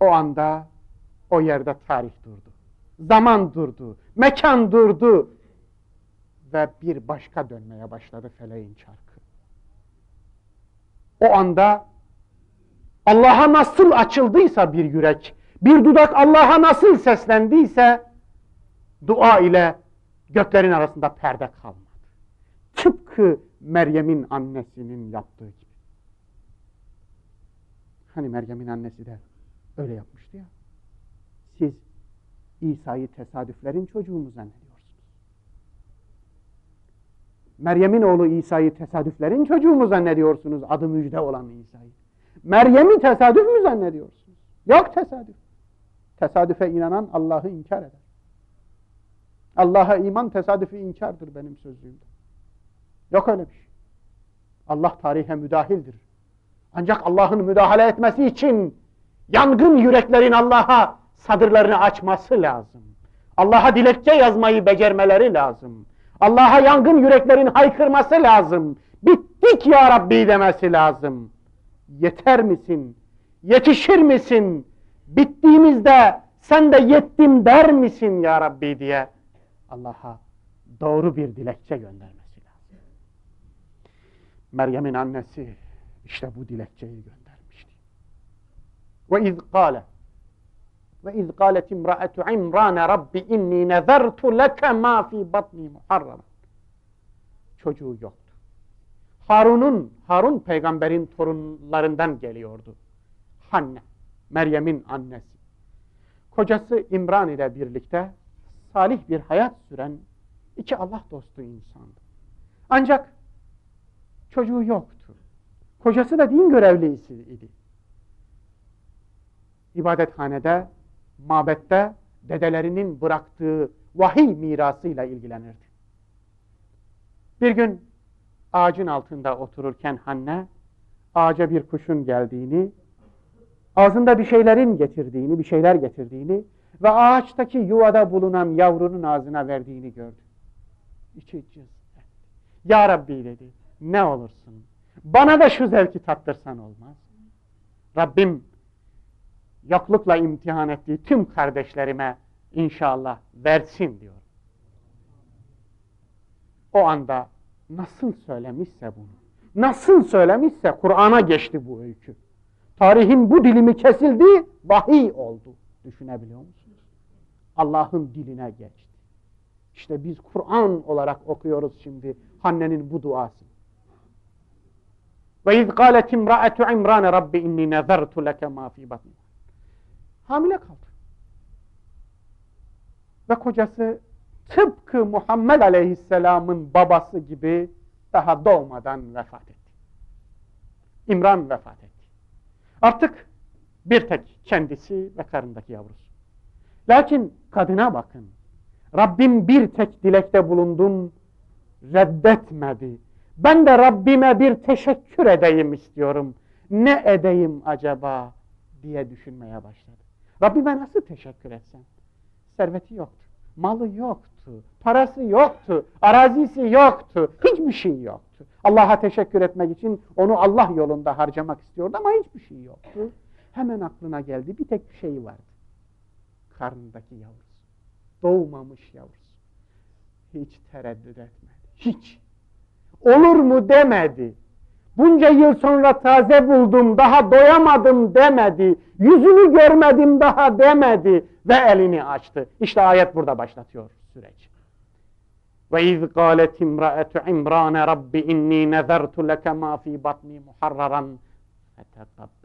O anda o yerde tarih durdu. Zaman durdu. Mekan durdu. Ve bir başka dönmeye başladı feleğin çarkı. O anda Allah'a nasıl açıldıysa bir yürek, bir dudak Allah'a nasıl seslendiyse dua ile göklerin arasında perde kalmadı. Tıpkı Meryem'in annesinin yaptığı gibi. Hani Meryem'in annesi de öyle yapmıştı ya. Siz İsa'yı tesadüflerin çocuğu mu zannediyorsunuz? Meryem'in oğlu İsa'yı tesadüflerin çocuğu mu zannediyorsunuz? Adı müjde olan İsa'yı. Meryem'i tesadüf mü zannediyorsunuz? Yok tesadüf. Tesadüfe inanan Allah'ı inkar eder. Allah'a iman tesadüfi inkardır benim sözlüğümde. Yok öyle bir şey. Allah tarihe müdahildir. Ancak Allah'ın müdahale etmesi için yangın yüreklerin Allah'a sadırlarını açması lazım. Allah'a dilekçe yazmayı becermeleri lazım. Allah'a yangın yüreklerin haykırması lazım. Bittik ya Rabbi demesi lazım. Yeter misin? Yetişir misin? Bittiğimizde sen de yettim der misin ya Rabbi diye Allah'a doğru bir dilekçe göndermesi lazım. Meryem'in annesi işte bu dilekçeyi göndermişti. Ve iz kâle ve iz kâlet imra'etu imrâne rabbi inni nezertu leke mâ fî batni muharram. Çocuğu yoktu. Harun'un, Harun peygamberin torunlarından geliyordu. Hanne, Meryem'in annesi. Kocası İmran ile birlikte salih bir hayat süren iki Allah dostu insandı. Ancak çocuğu yoktu. Kocası da din görevlisiydi. İbadethanede, mabette dedelerinin bıraktığı vahiy mirasıyla ilgilenirdi. Bir gün ağacın altında otururken Hanne, ağaca bir kuşun geldiğini, ağzında bir şeylerin getirdiğini, bir şeyler getirdiğini ve ağaçtaki yuvada bulunan yavrunun ağzına verdiğini gördü. İçi cız. Ya Rabbi dedi, ne olursun, bana da şu zevki tattırsan olmaz. Rabbim yoklukla imtihan ettiği tüm kardeşlerime inşallah versin diyor. O anda nasıl söylemişse bunu, nasıl söylemişse Kur'an'a geçti bu öykü. Tarihin bu dilimi kesildi, vahiy oldu. Düşünebiliyor musunuz? Allah'ın diline geçti. İşte biz Kur'an olarak okuyoruz şimdi Hanne'nin bu duası. Ve iz qalet imra'etu İmran Rabbi inni nezertu leke ma fi batni. Hamile kaldı. Ve kocası tıpkı Muhammed Aleyhisselam'ın babası gibi daha doğmadan vefat etti. İmran vefat etti. Artık bir tek kendisi ve karındaki yavrusu. Lakin kadına bakın. Rabbim bir tek dilekte bulundum, reddetmedi. Ben de Rabbime bir teşekkür edeyim istiyorum. Ne edeyim acaba diye düşünmeye başladı. Rabbime nasıl teşekkür etsem? Serveti yoktu, malı yoktu, parası yoktu, arazisi yoktu, hiçbir şey yoktu. Allah'a teşekkür etmek için onu Allah yolunda harcamak istiyordu ama hiçbir şey yoktu. Hemen aklına geldi bir tek bir şey vardı Karnındaki yavrusu. Doğmamış yavrusu. Hiç tereddüt etmedi. Hiç. Olur mu demedi. Bunca yıl sonra taze buldum, daha doyamadım demedi. Yüzünü görmedim daha demedi ve elini açtı. İşte ayet burada başlatıyor süreci. Ve iz قالت imra'etu İmran Rabbi inni nezertu leke ma fi batni muharraran fetekabbel.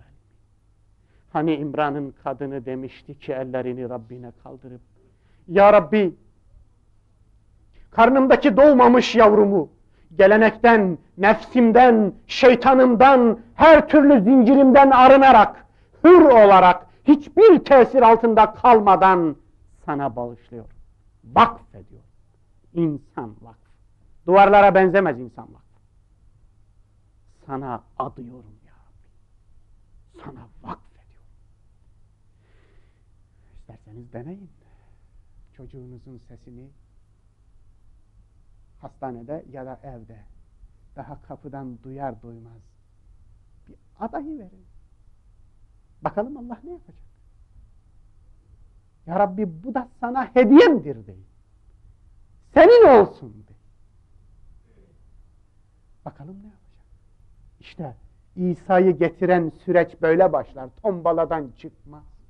Hani İmran'ın kadını demişti ki ellerini Rabbine kaldırıp Ya Rabbi karnımdaki doğmamış yavrumu gelenekten, nefsimden, şeytanımdan, her türlü zincirimden arınarak, hür olarak, hiçbir tesir altında kalmadan sana bağışlıyor. Vakfediyor. İnsan vakfı. Duvarlara benzemez insan vakfı. Sana adıyorum ya Rabbi. Sana vakfediyorum. İsterseniz deneyin. Çocuğunuzun sesini hastanede ya da evde daha kapıdan duyar duymaz bir adayı verin. Bakalım Allah ne yapacak? Ya Rabbi bu da sana hediyemdir deyin. Senin olsun de. Bakalım ne yapacak? İşte İsa'yı getiren süreç böyle başlar. Tombaladan çıkmaz.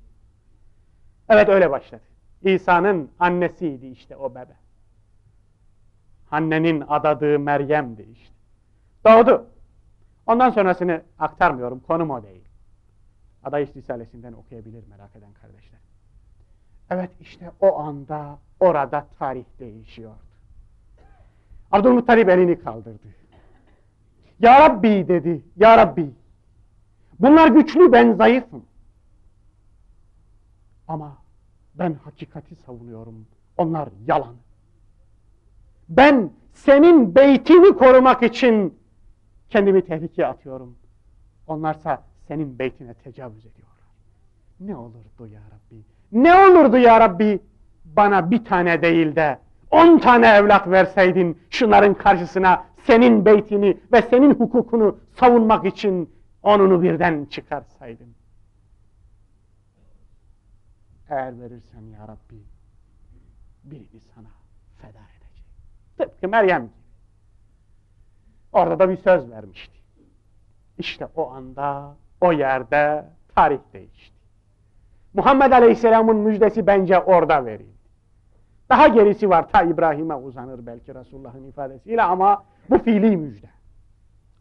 Evet öyle başladı. İsa'nın annesiydi işte o bebe. Annenin adadığı Meryem'di işte. Doğdu. Ondan sonrasını aktarmıyorum. Konum o değil. Adayış Risalesinden okuyabilir merak eden kardeşler. Evet işte o anda orada tarih değişiyordu. Abdülmuttalip elini kaldırdı. Ya Rabbi dedi. Ya Rabbi. Bunlar güçlü ben zayıfım. Ama ben hakikati savunuyorum. Onlar yalan. Ben senin beytini korumak için kendimi tehlikeye atıyorum. Onlarsa senin beytine tecavüz ediyorlar. Ne olurdu ya Rabbi? Ne olurdu ya Rabbi? Bana bir tane değil de on tane evlat verseydin şunların karşısına senin beytini ve senin hukukunu savunmak için onunu birden çıkarsaydın. Eğer verirsen ya Rabbi birini sana feda edeceğim. Tıpkı Meryem gibi. Orada da bir söz vermişti. İşte o anda, o yerde tarih değişti. Muhammed Aleyhisselam'ın müjdesi bence orada verildi. Daha gerisi var. Ta İbrahim'e uzanır belki Resulullah'ın ifadesiyle ama bu fiili müjde.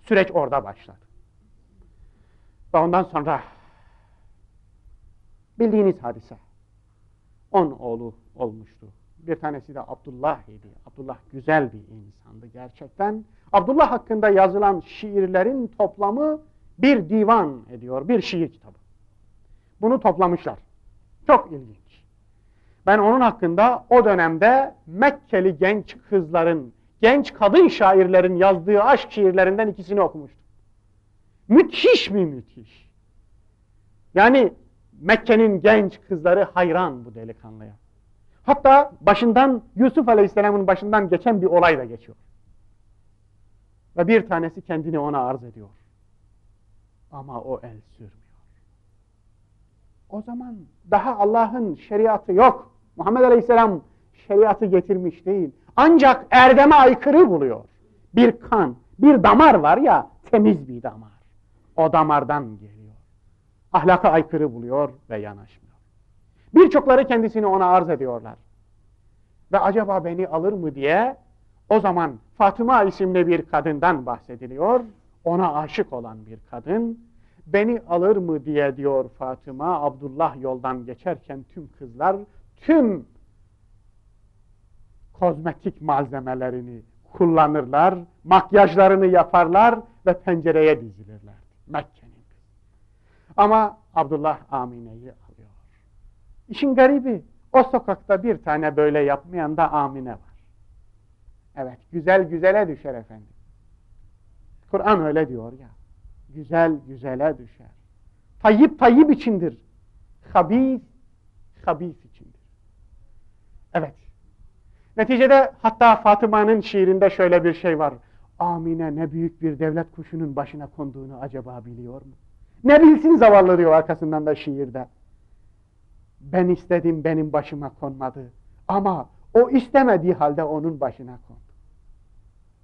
Süreç orada başladı. Ve ondan sonra bildiğiniz hadise. On oğlu olmuştu. Bir tanesi de Abdullah idi. Abdullah güzel bir insandı gerçekten. Abdullah hakkında yazılan şiirlerin toplamı bir divan ediyor, bir şiir kitabı. Bunu toplamışlar. Çok ilginç. Ben onun hakkında o dönemde Mekkeli genç kızların, genç kadın şairlerin yazdığı aşk şiirlerinden ikisini okumuştum. Müthiş mi müthiş? Yani Mekke'nin genç kızları hayran bu delikanlıya. Hatta başından Yusuf Aleyhisselam'ın başından geçen bir olay da geçiyor. Ve bir tanesi kendini ona arz ediyor. Ama o el sürmüyor. O zaman daha Allah'ın şeriatı yok. Muhammed Aleyhisselam şeriatı getirmiş değil. Ancak erdeme aykırı buluyor. Bir kan, bir damar var ya temiz bir damar. O damardan geliyor. Ahlaka aykırı buluyor ve yanaşmıyor. Birçokları kendisini ona arz ediyorlar. Ve acaba beni alır mı diye o zaman Fatıma isimli bir kadından bahsediliyor. Ona aşık olan bir kadın. Beni alır mı diye diyor Fatıma. Abdullah yoldan geçerken tüm kızlar tüm kozmetik malzemelerini kullanırlar. Makyajlarını yaparlar ve pencereye dizilirler. Mekke'nin. Ama Abdullah Amine'yi alıyor. İşin garibi o sokakta bir tane böyle yapmayan da Amine var. Evet, güzel güzele düşer efendim. Kur'an öyle diyor ya. Güzel güzele düşer. Tayyip tayyip içindir. Habis, habis içindir. Evet. Neticede hatta Fatıma'nın şiirinde şöyle bir şey var. Amine ne büyük bir devlet kuşunun başına konduğunu acaba biliyor mu? Ne bilsin zavallı diyor arkasından da şiirde. Ben istedim benim başıma konmadı. Ama o istemediği halde onun başına kondu.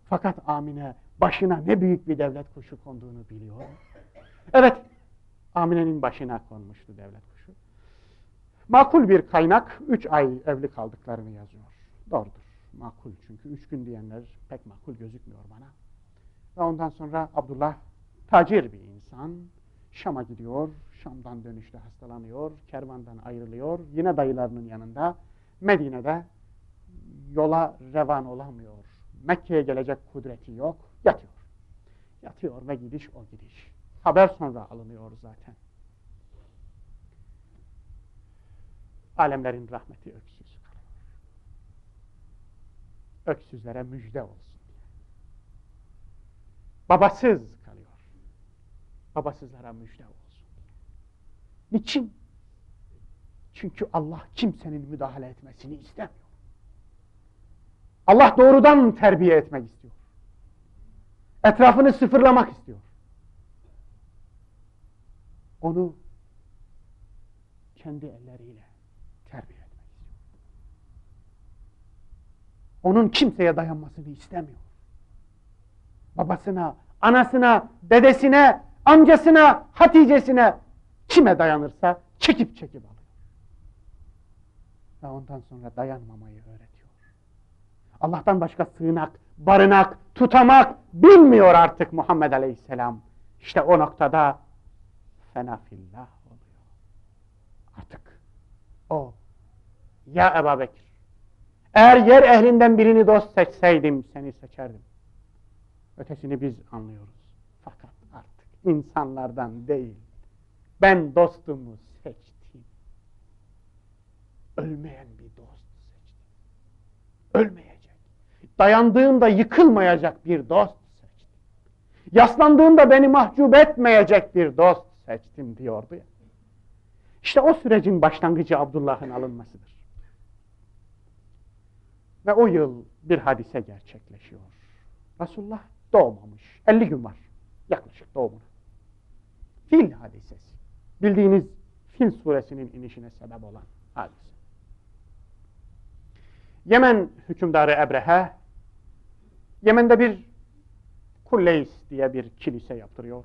Fakat Amine başına ne büyük bir devlet kuşu konduğunu biliyor. Evet, Amine'nin başına konmuştu devlet kuşu. Makul bir kaynak üç ay evli kaldıklarını yazıyor. Doğrudur, makul çünkü üç gün diyenler pek makul gözükmüyor bana. Ve ondan sonra Abdullah tacir bir insan. Şam'a gidiyor, Şam'dan dönüşte hastalanıyor, kervandan ayrılıyor. Yine dayılarının yanında Medine'de yola revan olamıyor. Mekke'ye gelecek kudreti yok, yatıyor. Yatıyor ve gidiş o gidiş. Haber sonra alınıyor zaten. Alemlerin rahmeti öksüz. Öksüzlere müjde olsun. Babasız kalıyor. Babasızlara müjde olsun. Niçin? Çünkü Allah kimsenin müdahale etmesini istemiyor. Allah doğrudan terbiye etmek istiyor. Etrafını sıfırlamak istiyor. Onu kendi elleriyle terbiye etmek istiyor. Onun kimseye dayanmasını istemiyor. Babasına, anasına, dedesine, amcasına, Hatice'sine kime dayanırsa çekip çekip alıyor. Ve ondan sonra dayanmamayı öğretiyor. Allah'tan başka sığınak, barınak, tutamak bilmiyor artık Muhammed Aleyhisselam. İşte o noktada fena fillah oluyor. Artık o ya Ebu Bekir eğer yer ehlinden birini dost seçseydim seni seçerdim. Ötesini biz anlıyoruz. İnsanlardan değil ben dostumu seçtim. Ölmeyen bir dost seçtim. Ölmeyecek. Dayandığında yıkılmayacak bir dost seçtim. Yaslandığında beni mahcup etmeyecek bir dost seçtim diyordu ya. İşte o sürecin başlangıcı Abdullah'ın alınmasıdır. Ve o yıl bir hadise gerçekleşiyor. Resulullah doğmamış. 50 gün var yaklaşık doğumuna. Fil hadisesi. Bildiğiniz Fil suresinin inişine sebep olan hadise. Yemen hükümdarı Ebrehe, Yemen'de bir Kulleys diye bir kilise yaptırıyor.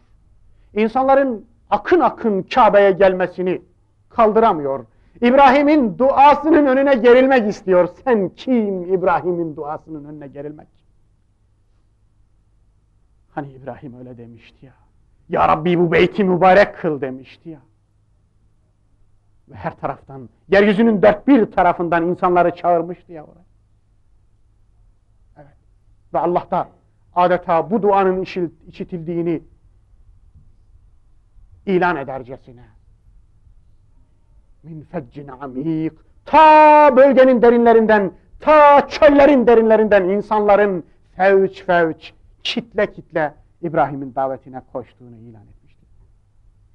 İnsanların akın akın Kabe'ye gelmesini kaldıramıyor. İbrahim'in duasının önüne gerilmek istiyor. Sen kim İbrahim'in duasının önüne gerilmek? Hani İbrahim öyle demişti ya. Ya Rabbi bu beyti mübarek kıl demişti ya. Ve her taraftan, yeryüzünün dört bir tarafından insanları çağırmıştı ya oraya. Evet. Ve Allah da adeta bu duanın işitildiğini ilan edercesine. Min feccin amik. Ta bölgenin derinlerinden, ta çöllerin derinlerinden insanların fevç fevç, kitle kitle İbrahim'in davetine koştuğunu ilan etmişti.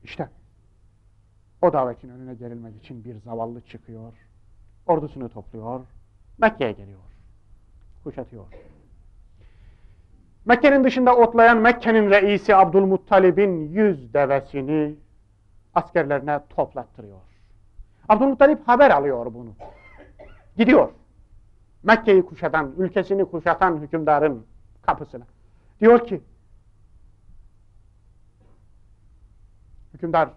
İşte o davetin önüne gerilmek için bir zavallı çıkıyor, ordusunu topluyor, Mekke'ye geliyor, kuşatıyor. Mekke'nin dışında otlayan Mekke'nin reisi Abdülmuttalib'in yüz devesini askerlerine toplattırıyor. Abdülmuttalip haber alıyor bunu. Gidiyor. Mekke'yi kuşatan, ülkesini kuşatan hükümdarın kapısına. Diyor ki, hükümdar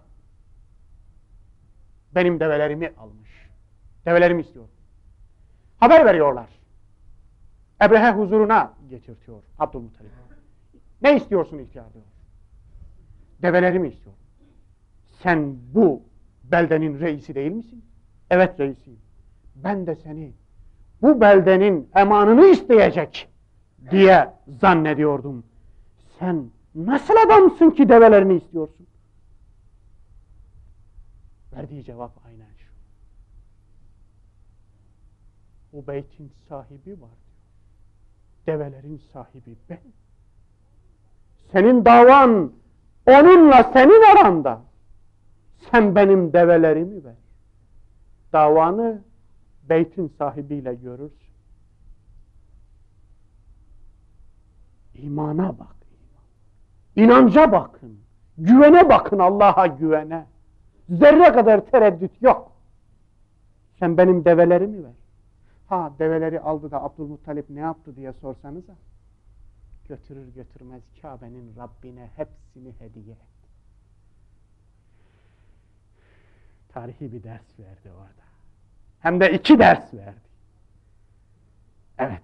benim develerimi almış. Develerimi istiyor. Haber veriyorlar. Ebrehe huzuruna getirtiyor Abdülmuttalip. Ne istiyorsun ihtiyar diyor. Develerimi istiyor. Sen bu beldenin reisi değil misin? Evet reisiyim. Ben de seni bu beldenin emanını isteyecek diye zannediyordum. Sen nasıl adamsın ki develerini istiyorsun? Verdiği cevap aynen şu. Bu beytin sahibi var diyor. Develerin sahibi ben. Senin davan onunla senin aranda. Sen benim develerimi ver. Davanı beytin sahibiyle görürsün. İmana bak. İnanca bakın. Güvene bakın Allah'a güvene. Zerre kadar tereddüt yok. Sen benim develerimi ver. Ha develeri aldı da Abdülmuttalip ne yaptı diye sorsanıza. götürür götürmez Kabe'nin Rabbine hepsini hediye etti. Tarihi bir ders verdi orada. Hem de iki ders verdi. Evet.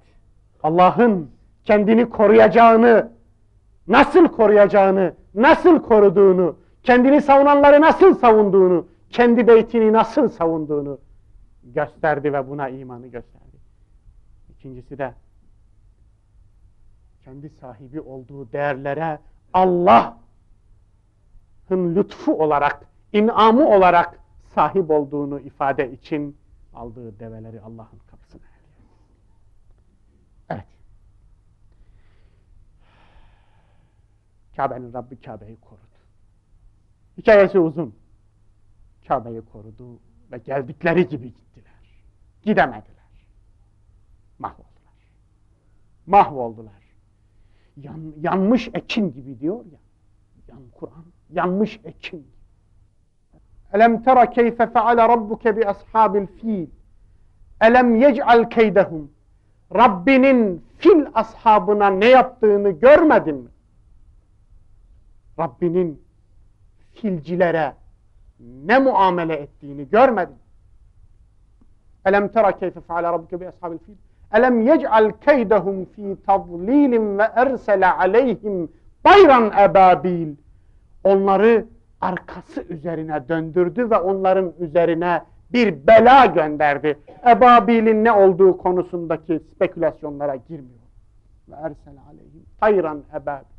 Allah'ın kendini koruyacağını, nasıl koruyacağını, nasıl koruduğunu, kendini savunanları nasıl savunduğunu, kendi beytini nasıl savunduğunu gösterdi ve buna imanı gösterdi. İkincisi de kendi sahibi olduğu değerlere Allah'ın lütfu olarak, inamı olarak sahip olduğunu ifade için aldığı develeri Allah'ın kapısına Evet. Kabe'nin Rabbi Kabe'yi korudu. Hikayesi uzun. Kabe'yi korudu ve geldikleri gibi gittiler. Gidemediler. Mahvoldular. Mahvoldular. Yan, yanmış ekin gibi diyor ya. Yan Kur'an. Yanmış ekin. Elem tera keyfe feale rabbuke bi ashabil fil. Elem yec'al keydehum. Rabbinin fil ashabına ne yaptığını görmedin mi? Rabbinin filcilere ne muamele ettiğini görmedin. Elem tera keyfe feale rabbuke bi ashabil fil. Elem yec'al keydehum fi tadlilin ve ersele aleyhim bayran ebabil. Onları arkası üzerine döndürdü ve onların üzerine bir bela gönderdi. Ebabil'in ne olduğu konusundaki spekülasyonlara girmiyor. Ve ersele aleyhim tayran ebabil.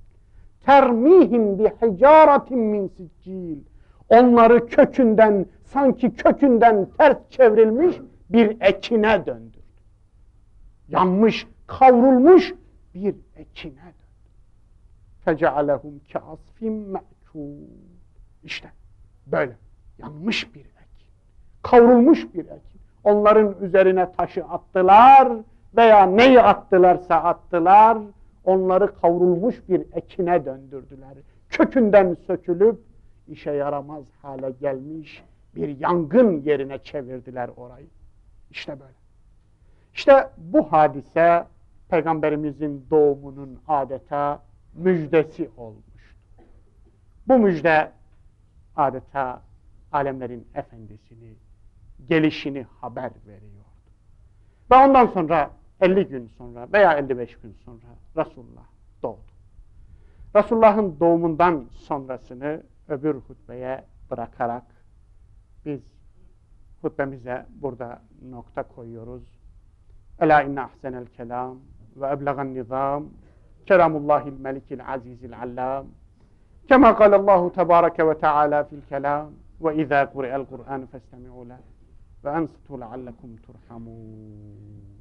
Termihim bi hicaretin min siccil. Onları kökünden, sanki kökünden ters çevrilmiş bir ekine döndürdü. Yanmış, kavrulmuş bir ekine döndü. Fecealehum kâsfim me'kûl. İşte böyle yanmış bir ekin, kavrulmuş bir ekin. Onların üzerine taşı attılar veya neyi attılarsa attılar, onları kavrulmuş bir ekine döndürdüler. Kökünden sökülüp işe yaramaz hale gelmiş bir yangın yerine çevirdiler orayı. İşte böyle. İşte bu hadise Peygamberimizin doğumunun adeta müjdesi olmuştu. Bu müjde adeta alemlerin efendisini, gelişini haber veriyordu. Ve ondan sonra 50 gün sonra veya 55 gün sonra Resulullah doğdu. Resulullah'ın doğumundan sonrasını öbür hutbeye bırakarak biz hutbemize burada nokta koyuyoruz. Ela inne ahsenel kelam ve eblegan nizam keramullahil melikil azizil allam kema kalallahu tebareke ve teala fil kelam ve izâ kure'el kur'an festemi'u leh ve ensitu leallekum turhamun